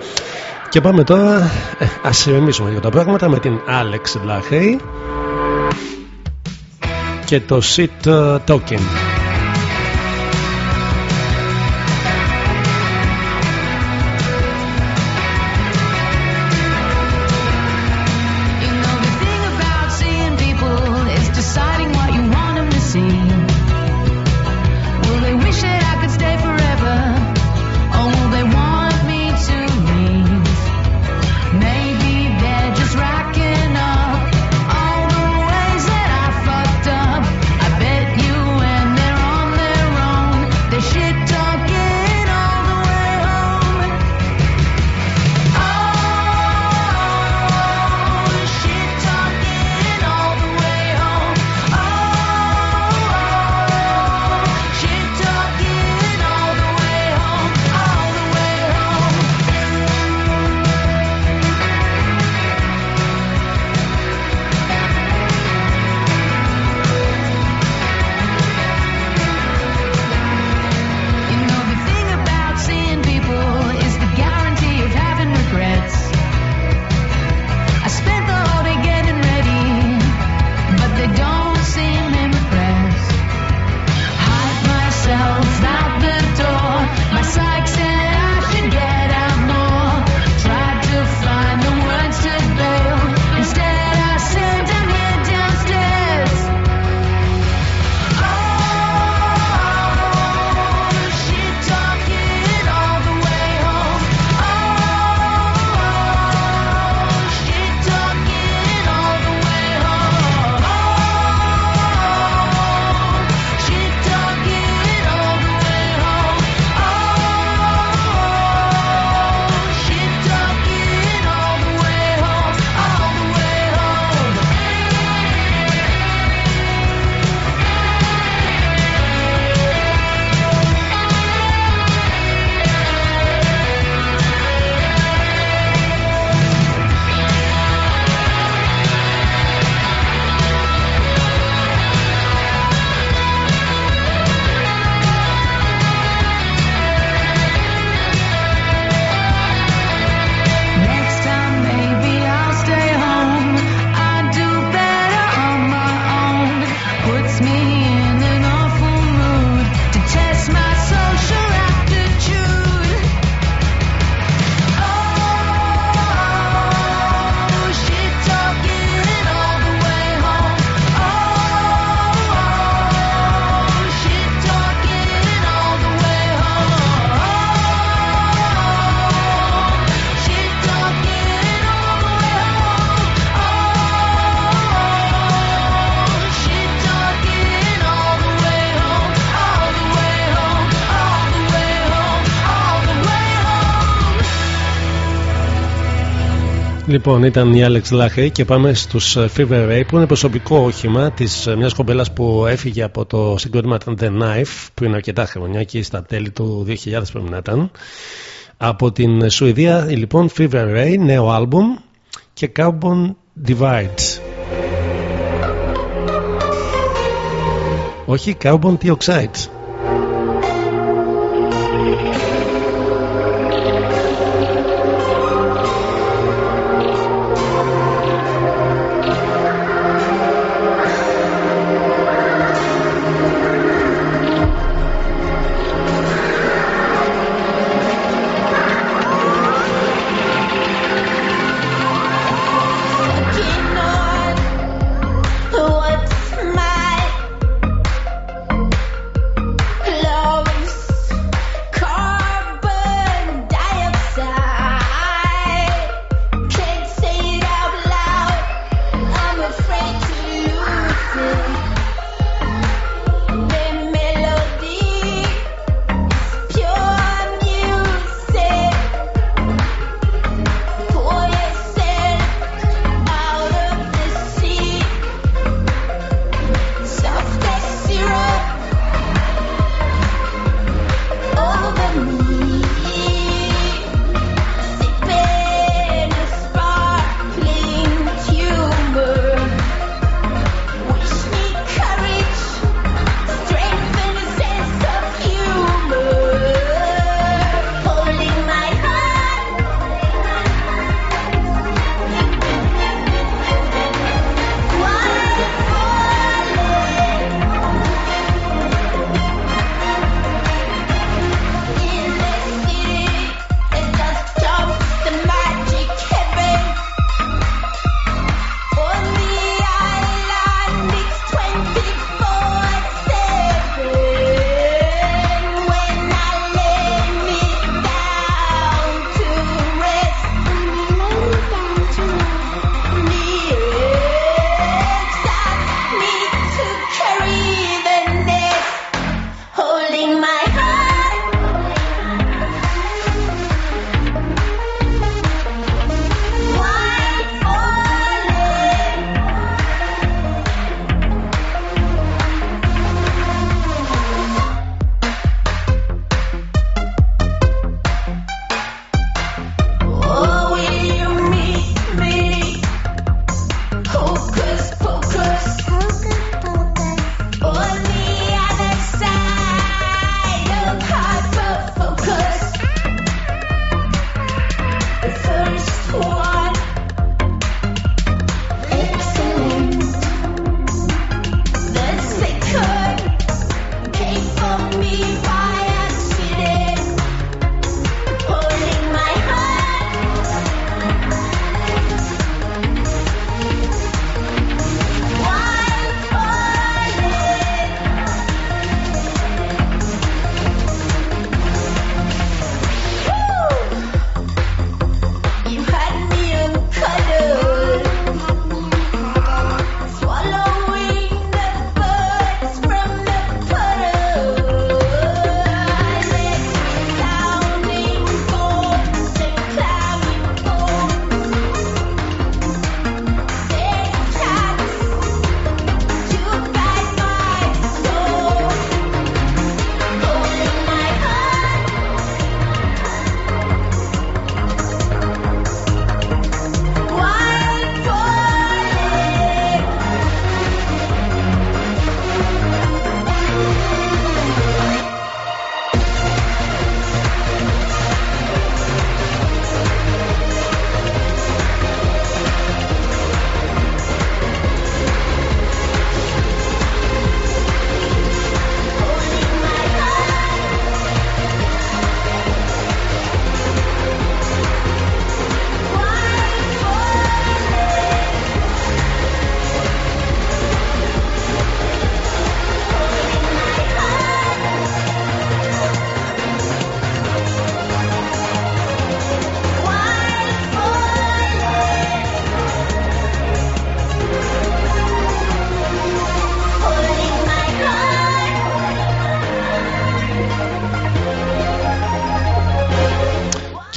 Και πάμε τώρα, ε, ας ηρεμήσουμε για τα πράγματα με την Alex Lahey και το Sit ε, Talking. Λοιπόν, ήταν η Alex Lachey και πάμε στους ε, Fever Ray που είναι προσωπικό όχημα της ε, μιας κομπέλας που έφυγε από το συγκρότημα The Knife που είναι αρκετά χρονιά και στα τέλη του 2000 πρέπει να. Από την Σουηδία λοιπόν Fever Ray, νέο άλμπουμ και Carbon Divides. Όχι Carbon Dioxide.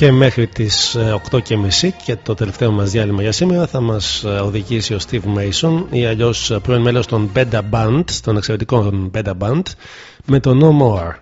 Και μέχρι τις 8.30 και το τελευταίο μας διάλειμμα για σήμερα θα μας οδηγήσει ο Steve Mason ή αλλιώς πρώην μέλος των Beda Band, των εξαιρετικών Beda Band με το No More.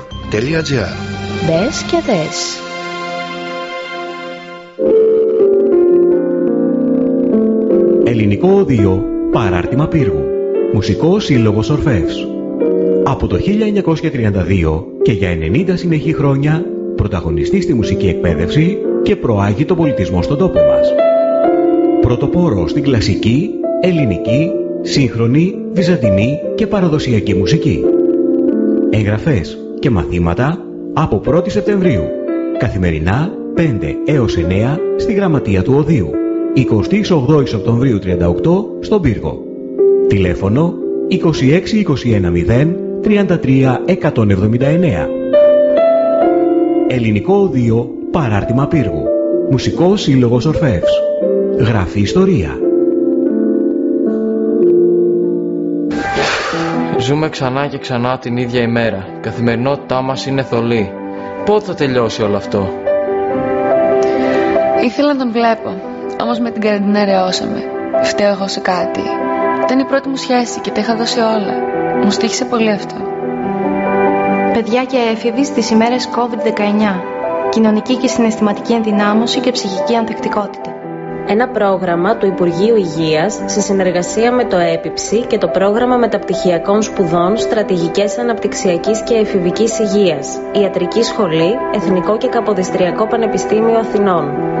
Μπες και δες. Ελληνικό Οδείο Παράρτημα Πύργου Μουσικός Σύλλογος Ορφεύς Από το 1932 και για 90 συνεχή χρόνια πρωταγωνιστή στη μουσική εκπαίδευση και προάγει τον πολιτισμό στον τόπο μας. Πρωτοπόρο στην κλασική, ελληνική, σύγχρονη, βυζαντινή και παραδοσιακή μουσική. Εγγραφές και μαθήματα από 1η Σεπτεμβρίου. Καθημερινά 5 έως 9 στη Γραμματεία του Οδείου. 28 Οκτωβρίου 38 στον Πύργο. Τηλέφωνο 26 21 0 33 179. Ελληνικό Οδείο Παράρτημα Πύργου. Μουσικός Σύλλογος Ορφεύς. Γράφει ιστορία. Ζούμε ξανά και ξανά την ίδια ημέρα. Η καθημερινότητά μας είναι θολή. Πότε θα τελειώσει όλο αυτό; Ήθελα να τον βλέπω. Όμως με την καραντινά ρεώσαμε. Φταίω εγώ σε κάτι. Ήταν η πρώτη μου σχέση και τα είχα δώσει όλα. Μου στήχησε πολύ αυτό. Παιδιά και έφηβοι στις ημέρες COVID-19. Κοινωνική και συναισθηματική ενδυνάμωση και ψυχική ανθεκτικότητα. Ένα πρόγραμμα του Υπουργείου Υγείας σε συνεργασία με το ΕΠΙΨΗ και το Πρόγραμμα Μεταπτυχιακών Σπουδών Στρατηγικές Αναπτυξιακής και Εφηβικής Υγείας, Ιατρική Σχολή, Εθνικό και Καποδιστριακό Πανεπιστήμιο Αθηνών.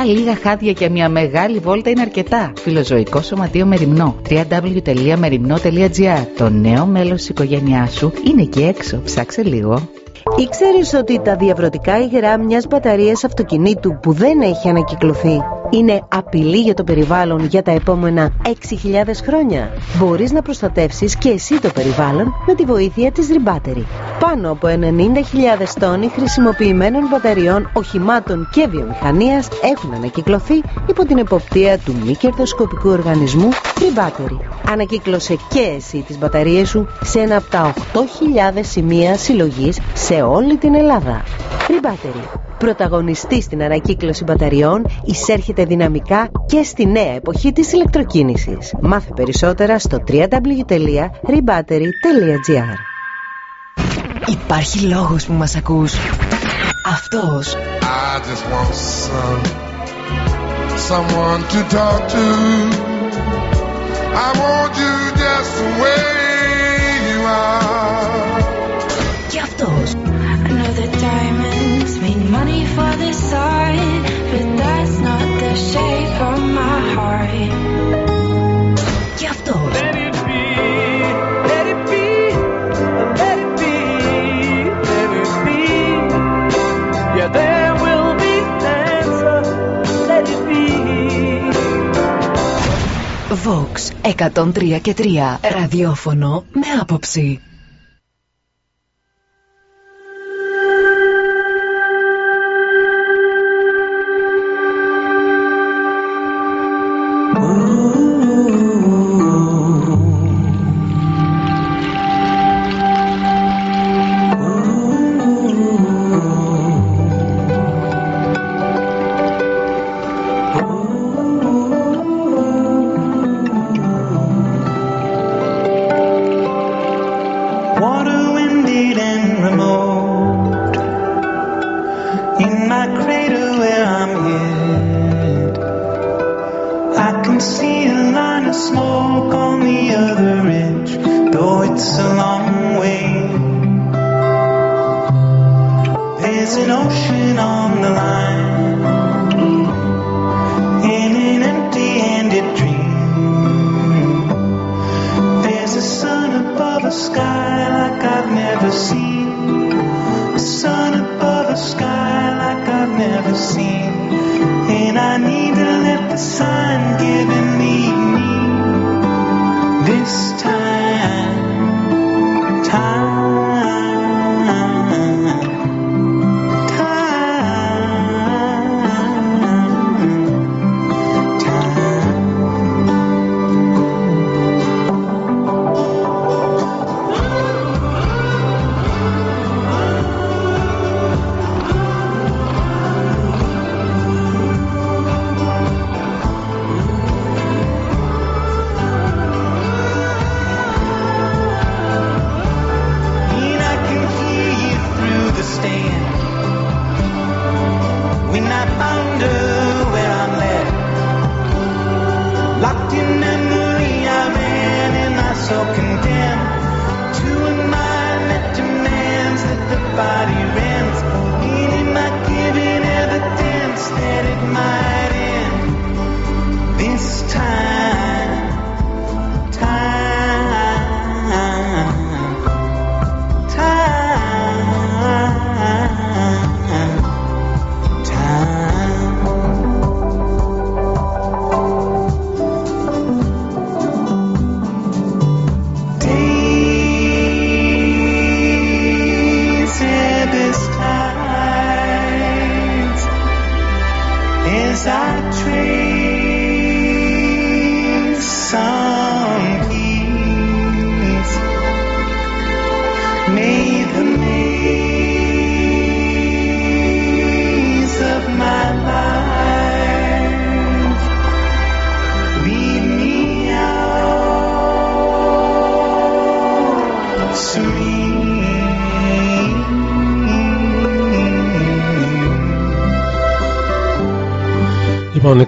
λίγα χάδια και μια μεγάλη βόλτα είναι αρκετά. Φιλοζωικό Σωματείο Μεριμνό. www.merimno.gr Το νέο μέλος της οικογένειάς σου είναι εκεί έξω. Ψάξε λίγο. Ήξερες ότι τα διαβρωτικά υγρά μιας μπαταρίας αυτοκινήτου που δεν έχει ανακυκλωθεί είναι απειλή για το περιβάλλον για τα επόμενα 6.000 χρόνια; Μπορείς να προστατεύσεις και εσύ το περιβάλλον με τη βοήθεια της Rebattery. Πάνω από 90.000 τόνοι χρησιμοποιημένων μπαταριών οχημάτων και βιομηχανίας έχουν ανακυκλωθεί υπό την εποπτεία του μη κερδοσκοπικού οργανισμού Rebattery. Ανακύκλωσε και εσύ τις μπαταρίες σου σε ένα από τα 8.000 σημεία συλλογής σε όλη την Ελλάδα. Rebattery. Πρωταγωνιστή στην ανακύκλωση μπαταριών, εισέρχεται δυναμικά και στη νέα εποχή της ηλεκτροκίνησης. Μάθε περισσότερα στο www.rebattery.gr Υπάρχει λόγος που μας ακούς. Αυτός. I just want some, someone to talk to. I want you just the way you are. Και αυτός. Βοξ εκατόν τρία και τρία. Ραδιόφωνο με άποψη.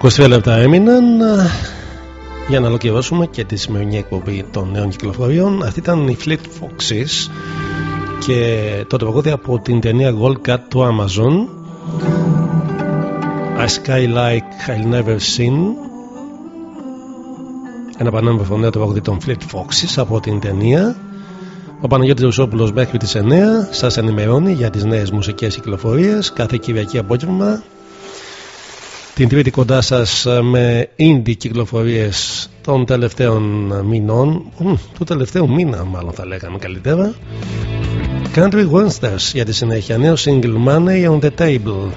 23 λεπτά έμειναν ε, για να ολοκληρώσουμε και τη σημερινή εκπομπή των νέων κυκλοφοριών. Αυτή ήταν η Fleet Foxes και το τραγούδι από την ταινία Gold Cat του Amazon. A Sky Like I'll Never Seen. Ένα πανέμορφο νέο τραγούδι των Fleet Foxes από την ταινία. Ο Παναγιώτης Ρουσόπουλος μέχρι τις 9 σας ενημερώνει για τις νέες μουσικές κυκλοφορίες κάθε Κυριακή απόγευμα την τρίτη κοντά σας ε, με indie κυκλοφορίες των τελευταίων ε, μηνών. Του τελευταίου μήνα μάλλον θα λέγαμε καλύτερα. Country Wednesdays για τη συνέχεια. Νέο single Money on the Table.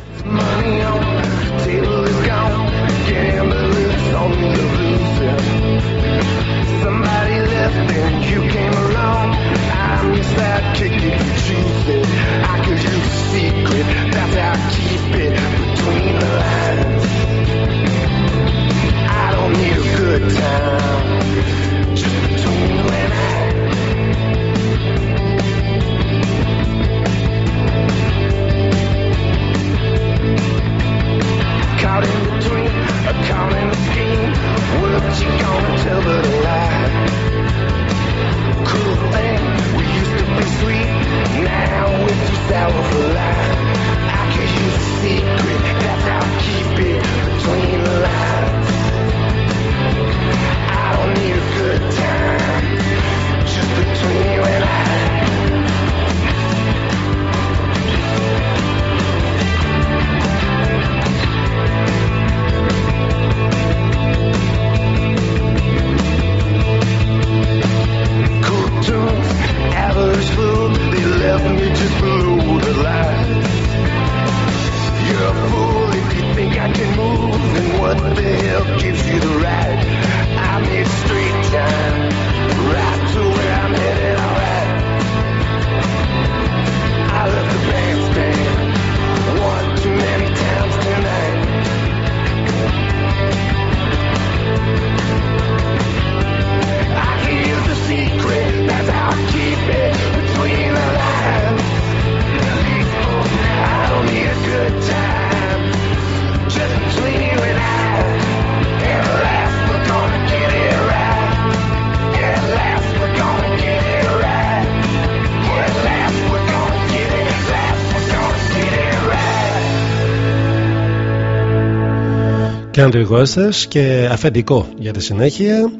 Και αφεντικό για τη συνέχεια.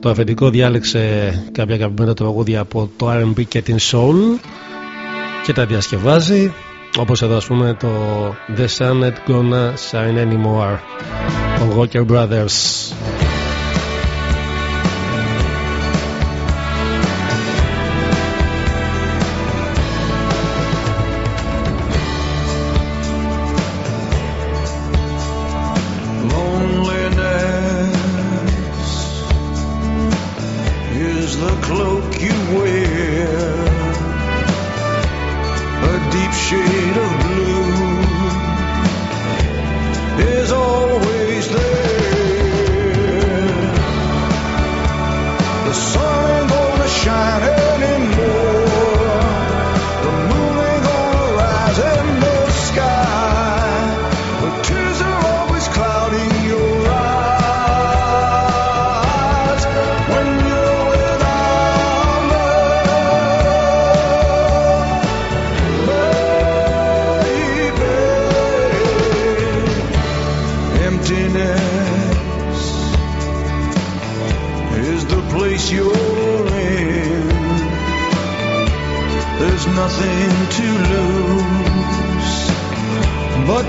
Το αφεντικό διάλεξε κάποια αγαπημένα τραγούδια από το R&B και την Soul και τα διασκευάζει όπως εδώ ας πούμε το The Sun Ain't Gonna Shine Anymore των Walker Brothers.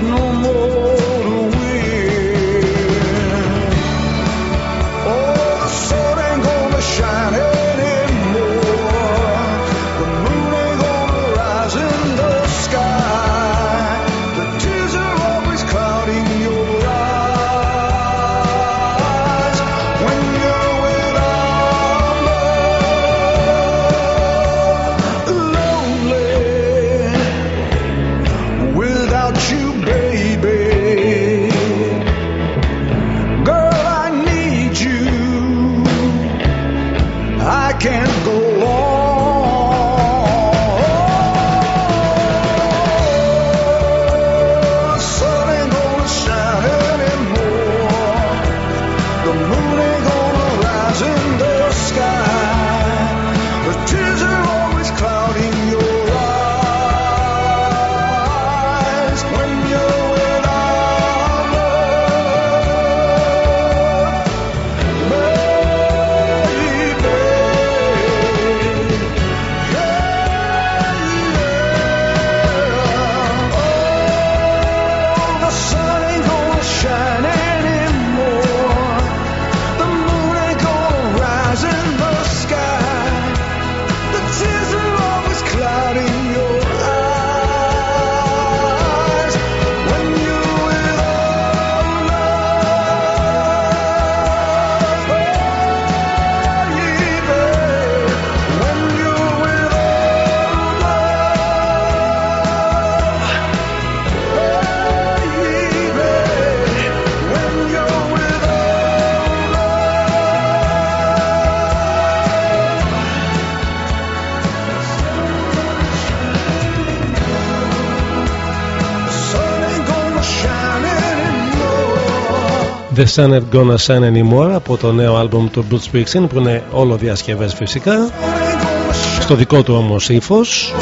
No more The Sun Ain't Gonna Shine Anymore από το νέο άλμπομ του Bruce Springsteen που είναι όλο διασκευές φυσικά. Στο δικό του όμως ύφος.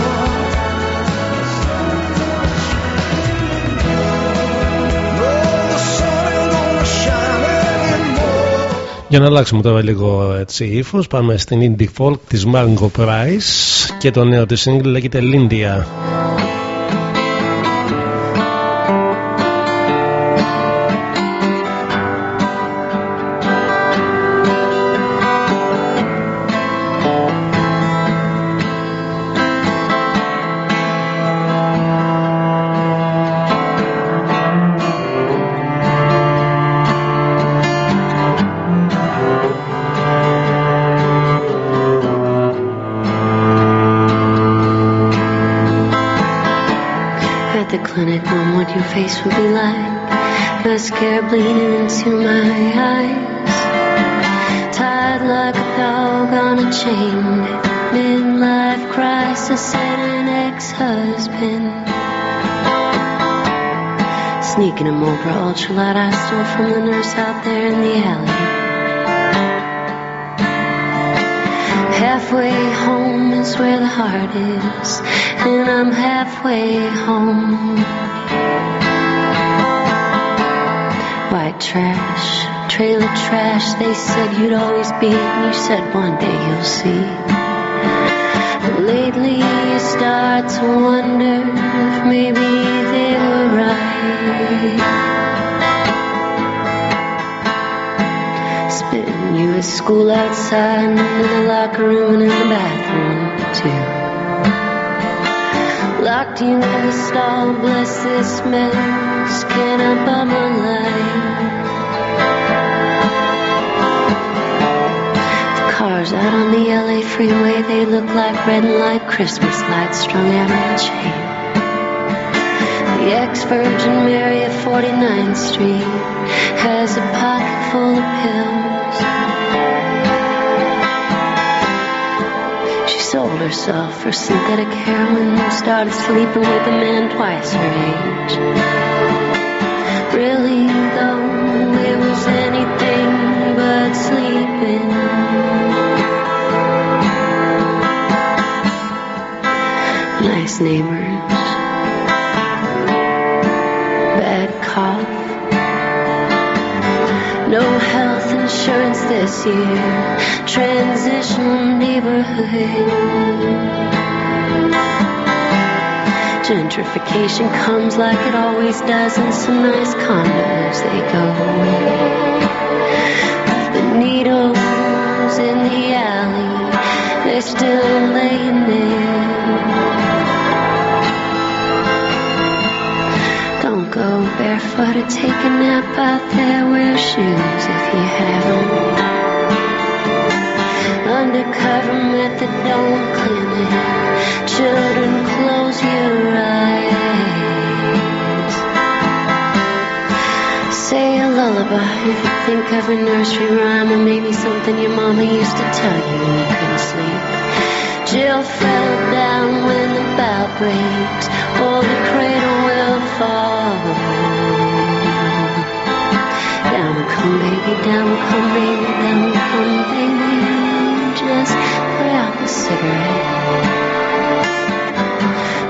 Για να αλλάξουμε τώρα λίγο έτσι ύφος πάμε στην indie folk της Margot Price και το νέο της single λέγεται Lindia Sneaking a Mobra ultralight I stole from the nurse out there in the alley. Halfway home is where the heart is, and I'm halfway home. White trash Trailer trash, they said you'd always be, and you said one day you'll see. But Lately, you start to wonder if maybe they were right. Spitting you at school outside, and in the locker room, and in the bathroom, too. Locked you in the stall, bless this mess, can I bum a light? The cars out on the LA freeway, they look like red light Christmas lights strung out on a chain. The ex-Virgin Mary of 49th Street has a pocket full of pills. She sold herself for synthetic heroin and started sleeping with a man twice her age. Really, though, it was anything but sleeping. Nice neighbors. This year. Transitional neighborhood. Gentrification comes like it always does, and some nice condos they go. The needles in the alley, they're still laying there. Don't go barefoot or take a nap out there. Wear shoes if you haven't. Undercover methadone clinic. Children, close your eyes. Say a lullaby. if you Think of a nursery rhyme or maybe something your mama used to tell you when you couldn't sleep. Jill fell down when the bow breaks, or the cradle will fall. Down come baby, down come baby, down come baby. Just put out the cigarette.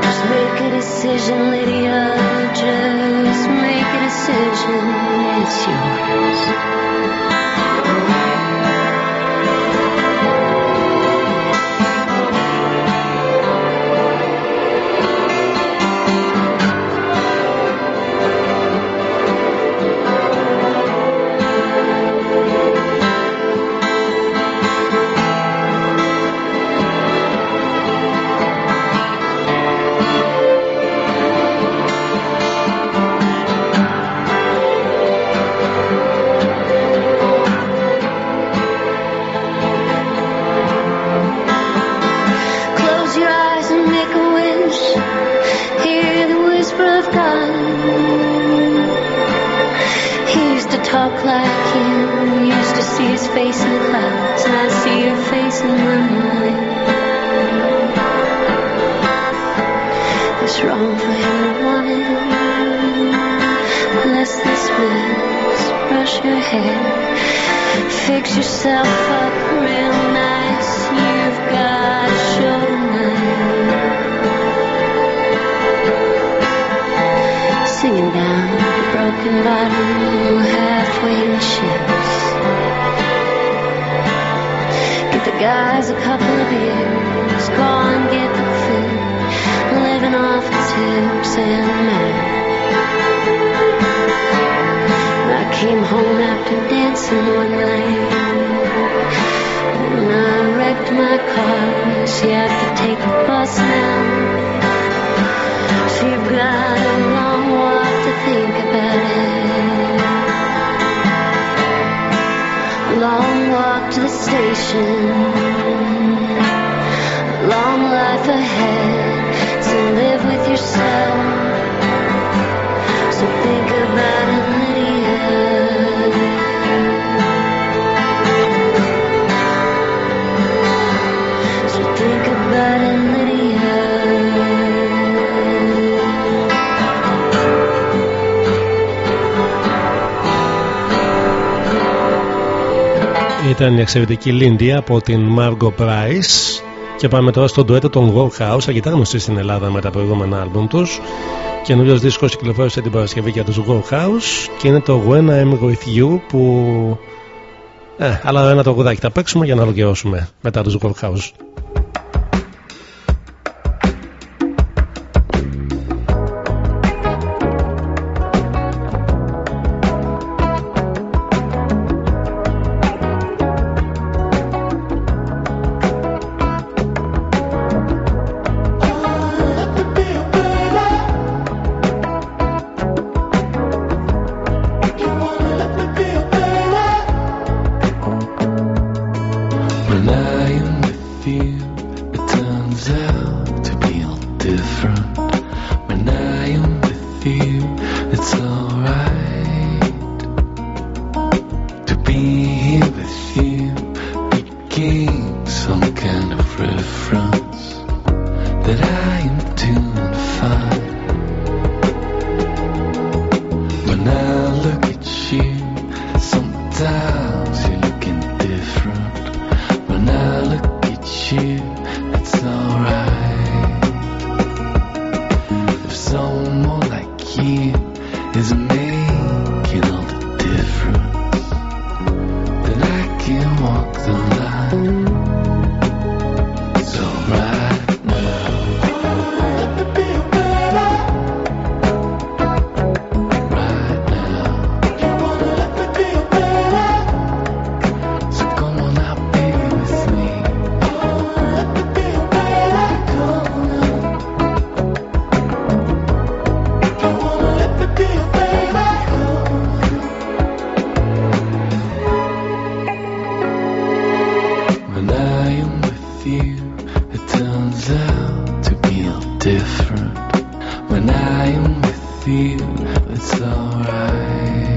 Just make a decision, Lydia. Just make a decision. It's yours. Used to see his face in the clouds, and I see your face in mind. It's wrong him this mess. Brush your hair. Fix yourself up real nice. You've got a Singing down the broken bottom, halfway in ships. Get the guys a couple of beers, go and get the food. Living off the tips and math. I came home after dancing one night. And I wrecked my car, you have to take the bus now. You've got a long walk to think about it. Long walk to the station. Long life ahead to live with yourself. So think about it, ήταν η εξαιρετική Λίντι από την Margo Price και πάμε τώρα στο ντουέτο των Workhouse αγιτάνωση στην Ελλάδα με τα προηγούμενα άλμπουμ τους. Καινούριος δίσκος κυκλοφόρησε την Παρασκευή για τους Workhouse και είναι το When I'm With You που... Ε, αλλά ένα τραγουδάκι θα παίξουμε για να ολοκληρώσουμε μετά τους Workhouse it turns out to be different. When I am with you, it's alright.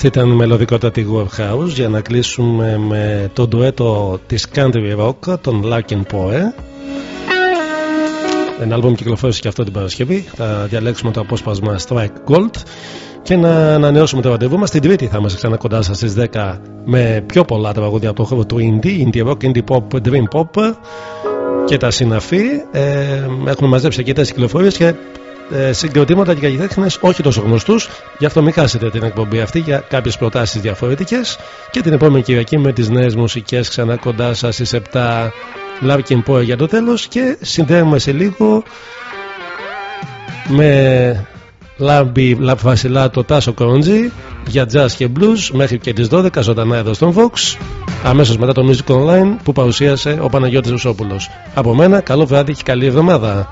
Αυτή ήταν η μελωδικότατη Warehouse για να κλείσουμε με το ντουέτο της Country Rock, των Larkin Poe. Ένα άλμπομ κυκλοφόρησε και αυτό την Παρασκευή. Θα διαλέξουμε το απόσπασμα Strike Gold και να ανανεώσουμε το ραντεβού μας. Την Τρίτη θα είμαστε ξανά κοντά σας στις 10 με πιο πολλά τραγούδια από το χώρο του Indie, Indie Rock, Indie Pop, Dream Pop και τα συναφή. Ε, έχουμε μαζέψει αρκετές κυκλοφορίες και ε, συγκροτήματα και καλλιτέχνες όχι τόσο γνωστούς. Γι' αυτό μην χάσετε την εκπομπή αυτή για κάποιες προτάσεις διαφορετικές. Και την επόμενη Κυριακή με τις νέες μουσικές ξανά κοντά σας στις 7 Larkin Poe για το τέλος. Και συνδέουμε σε λίγο με Λάμπι Λαμπ Βασιλά το Τάσο Κοροντζή για jazz και blues μέχρι και τις 12 ζωντανά εδώ στον Vox αμέσως μετά το Music Online που παρουσίασε ο Παναγιώτης Ρουσόπουλος από μένα καλό βράδυ και καλή εβδομάδα